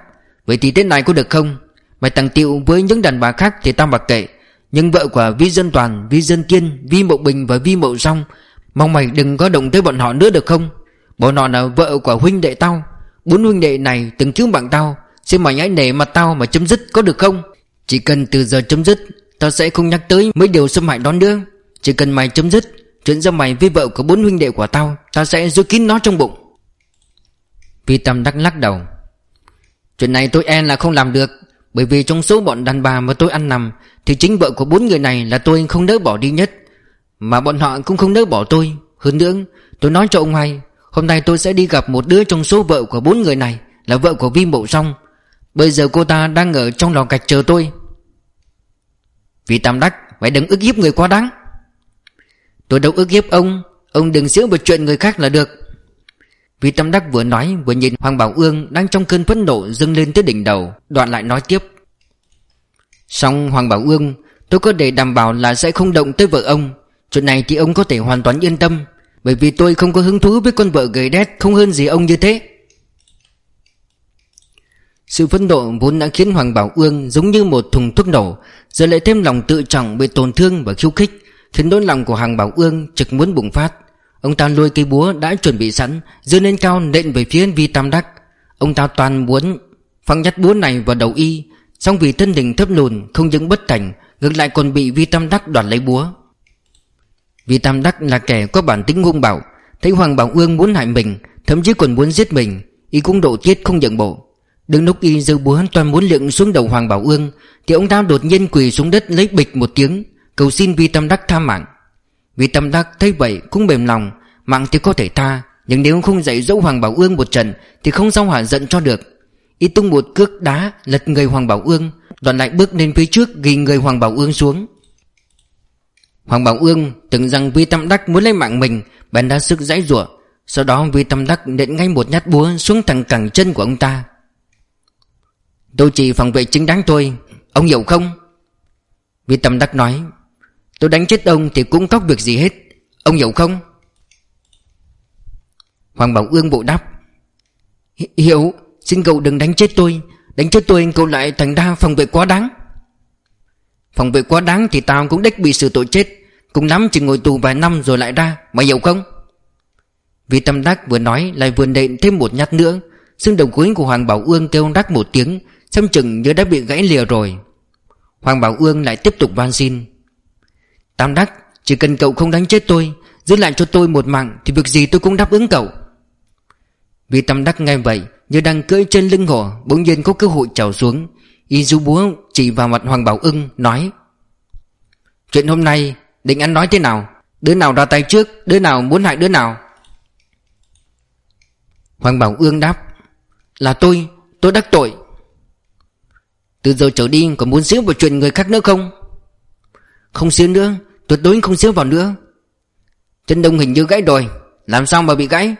Vậy thì thế này có được không? Mày tặng tiệu với những đàn bà khác thì tao mặc kệ. Nhưng vợ của Vi Dân Toàn, Vi Dân Tiên, Vi Mậu Bình và Vi Mậu Song Mong mày đừng có động tới bọn họ nữa được không? Bọn họ là vợ của huynh đệ tao. Bốn huynh đệ này từng cứu mạng tao. Xin mày hãy nể mặt tao mà chấm dứt có được không? Chỉ cần từ giờ chấm dứt Tao sẽ không nhắc tới mấy điều xâm hại đó nữa. Chỉ cần mày chấm dứt Chuyện ra mày với vợ của bốn huynh đệ của tao Tao sẽ giữ kín nó trong bụng. Vi Tâm đắc lắc đầu. Chuyện này tôi e là không làm được. Bởi vì trong số bọn đàn bà mà tôi ăn nằm, Thì chính vợ của bốn người này là tôi không nỡ bỏ đi nhất. Mà bọn họ cũng không nỡ bỏ tôi. Hơn nữa, tôi nói cho ông hay Hôm nay tôi sẽ đi gặp một đứa trong số vợ của bốn người này, Là vợ của Vi Mộ Song. Bây giờ cô ta đang ở trong lò gạch chờ tôi. Vì Tam Đắc, Mày đừng ức hiếp người quá đáng. Tôi đâu ức hiếp ông Ông đừng xíu vào chuyện người khác là được. Vì tâm Đắc vừa nói, vừa nhìn Hoàng Bảo Ương Đang trong cơn phẫn nộ dâng lên tới đỉnh đầu, Đoạn lại nói tiếp. Xong, Hoàng Bảo Ương, Tôi có để đảm bảo là sẽ không động tới vợ ông. Chuyện này thì ông có thể hoàn toàn yên tâm, Bởi vì tôi không có hứng thú với con vợ gầy đét Không hơn gì ông như thế. Sự phẫn nộ vốn đã khiến Hoàng Bảo Ương giống như một thùng thuốc nổ, Giờ lại thêm lòng tự trọng bị tổn thương và khiêu khích, Khiến nỗi lòng của Hoàng Bảo Ương trực muốn bùng phát. Ông ta lôi cây búa đã chuẩn bị sẵn giơ lên cao nện về phía Vi Tam Đắc. Ông ta toàn muốn phăng nhát búa này vào đầu y Xong vì thân hình thấp lùn không những bất thành, Ngược lại còn bị Vi Tam Đắc đoạt lấy búa. Vi Tam Đắc là kẻ có bản tính hung bạo Thấy Hoàng Bảo Ương muốn hại mình Thậm chí còn muốn giết mình Y cũng độ tiết không nhận bộ. Đứng lúc y giơ búa toàn muốn lượng xuống đầu Hoàng Bảo Ương Thì ông ta đột nhiên quỳ xuống đất lấy bịch một tiếng Cầu xin Vi Tam Đắc tha mạng vì Tâm Đắc thấy vậy cũng mềm lòng, Mạng thì có thể tha, Nhưng nếu không dạy dỗ Hoàng Bảo Ương một trận Thì không sao hỏa giận cho được. Y tung một cước đá lật người Hoàng Bảo Ương, Đoạn lại bước lên phía trước ghi người Hoàng Bảo Ương xuống. Hoàng Bảo Ương tưởng rằng Vi Tâm Đắc muốn lấy mạng mình, Bèn đã sức dãy rủa Sau đó Vi Tâm Đắc nện ngay một nhát búa xuống thẳng cẳng chân của ông ta. Tôi chỉ phòng vệ chính đáng thôi, Ông hiểu không? Vi Tâm Đắc nói Tôi đánh chết ông thì cũng có việc gì hết. Ông hiểu không? Hoàng Bảo Ương bộ đáp. Hiểu, Xin cậu đừng đánh chết tôi. Đánh chết tôi, cậu lại thành ra phòng vệ quá đáng. Phòng vệ quá đáng thì tao cũng đếch bị sự tội chết. Cùng lắm chỉ ngồi tù vài năm rồi lại ra, Mày hiểu không? Vì Tâm Đắc vừa nói lại vừa nện thêm một nhát nữa. Xương đầu cuối của Hoàng Bảo Ương kêu đắc một tiếng, Xem chừng như đã bị gãy lìa rồi. Hoàng Bảo Ương lại tiếp tục van xin. Tam Đắc, Chỉ cần cậu không đánh chết tôi, Giữ lại cho tôi một mạng, Thì việc gì tôi cũng đáp ứng cậu. Vì Tam Đắc nghe vậy, Như đang cưỡi trên lưng hổ, Bỗng nhiên có cơ hội trèo xuống. Y du búa chỉ vào mặt Hoàng Bảo Ưng, Nói, Chuyện hôm nay, định ăn nói thế nào? Đứa nào ra tay trước, Đứa nào muốn hại đứa nào? Hoàng Bảo Ương đáp, Là tôi Tôi đắc tội. Từ giờ trở đi còn muốn xíu vào chuyện người khác nữa không? Không xíu nữa, Tuyệt đối không xíu vào nữa. Chân đông hình như gãy rồi Làm sao mà bị gãy?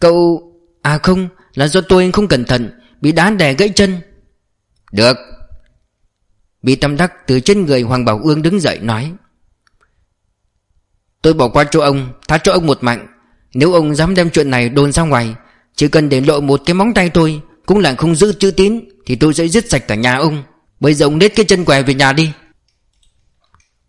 Cậu À không, Là do tôi không cẩn thận, Bị đá đè gãy chân. Được. Bị tâm đắc từ trên người Hoàng Bảo Ương đứng dậy nói, Tôi bỏ qua cho ông, Tha cho ông một mạng. Nếu ông dám đem chuyện này đồn ra ngoài, Chỉ cần để lộ một cái móng tay tôi, Cũng là không giữ chữ tín, thì tôi sẽ giết sạch cả nhà ông. Bây giờ ông nết cái chân què về nhà đi.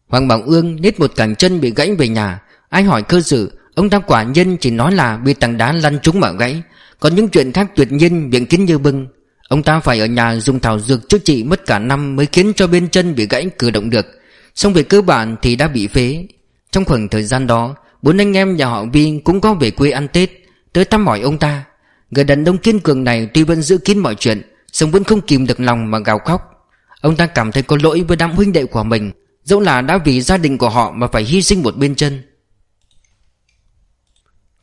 Hoàng Bảo Ương nít một cẳng chân bị gãy về nhà. Ai hỏi cơ sự, Ông ta quả nhân chỉ nói là bị tảng đá lăn trúng mà gãy. Còn những chuyện khác tuyệt nhiên miệng kín như bưng. Ông ta phải ở nhà dùng thảo dược chữa trị mất cả năm Mới khiến cho bên chân bị gãy cử động được. Xong về cơ bản thì đã bị phế. Trong khoảng thời gian đó, Bốn anh em nhà họ Vi cũng có về quê ăn Tết, Tới thăm hỏi ông ta. Người đàn ông kiên cường này tuy vẫn giữ kín mọi chuyện Xong vẫn không kìm được lòng mà gào khóc. Ông ta cảm thấy có lỗi với đám huynh đệ của mình. Dẫu là đã vì gia đình của họ mà phải hy sinh một bên chân.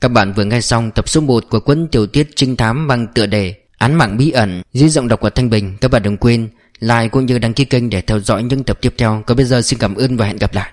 Các bạn vừa nghe xong tập số 1 của cuốn tiểu tiết trinh thám bằng tựa đề, Án mạng bí ẩn, dưới giọng đọc của Thanh Bình. Các bạn đừng quên like cũng như đăng ký kênh để theo dõi những tập tiếp theo. Còn bây giờ xin cảm ơn và hẹn gặp lại.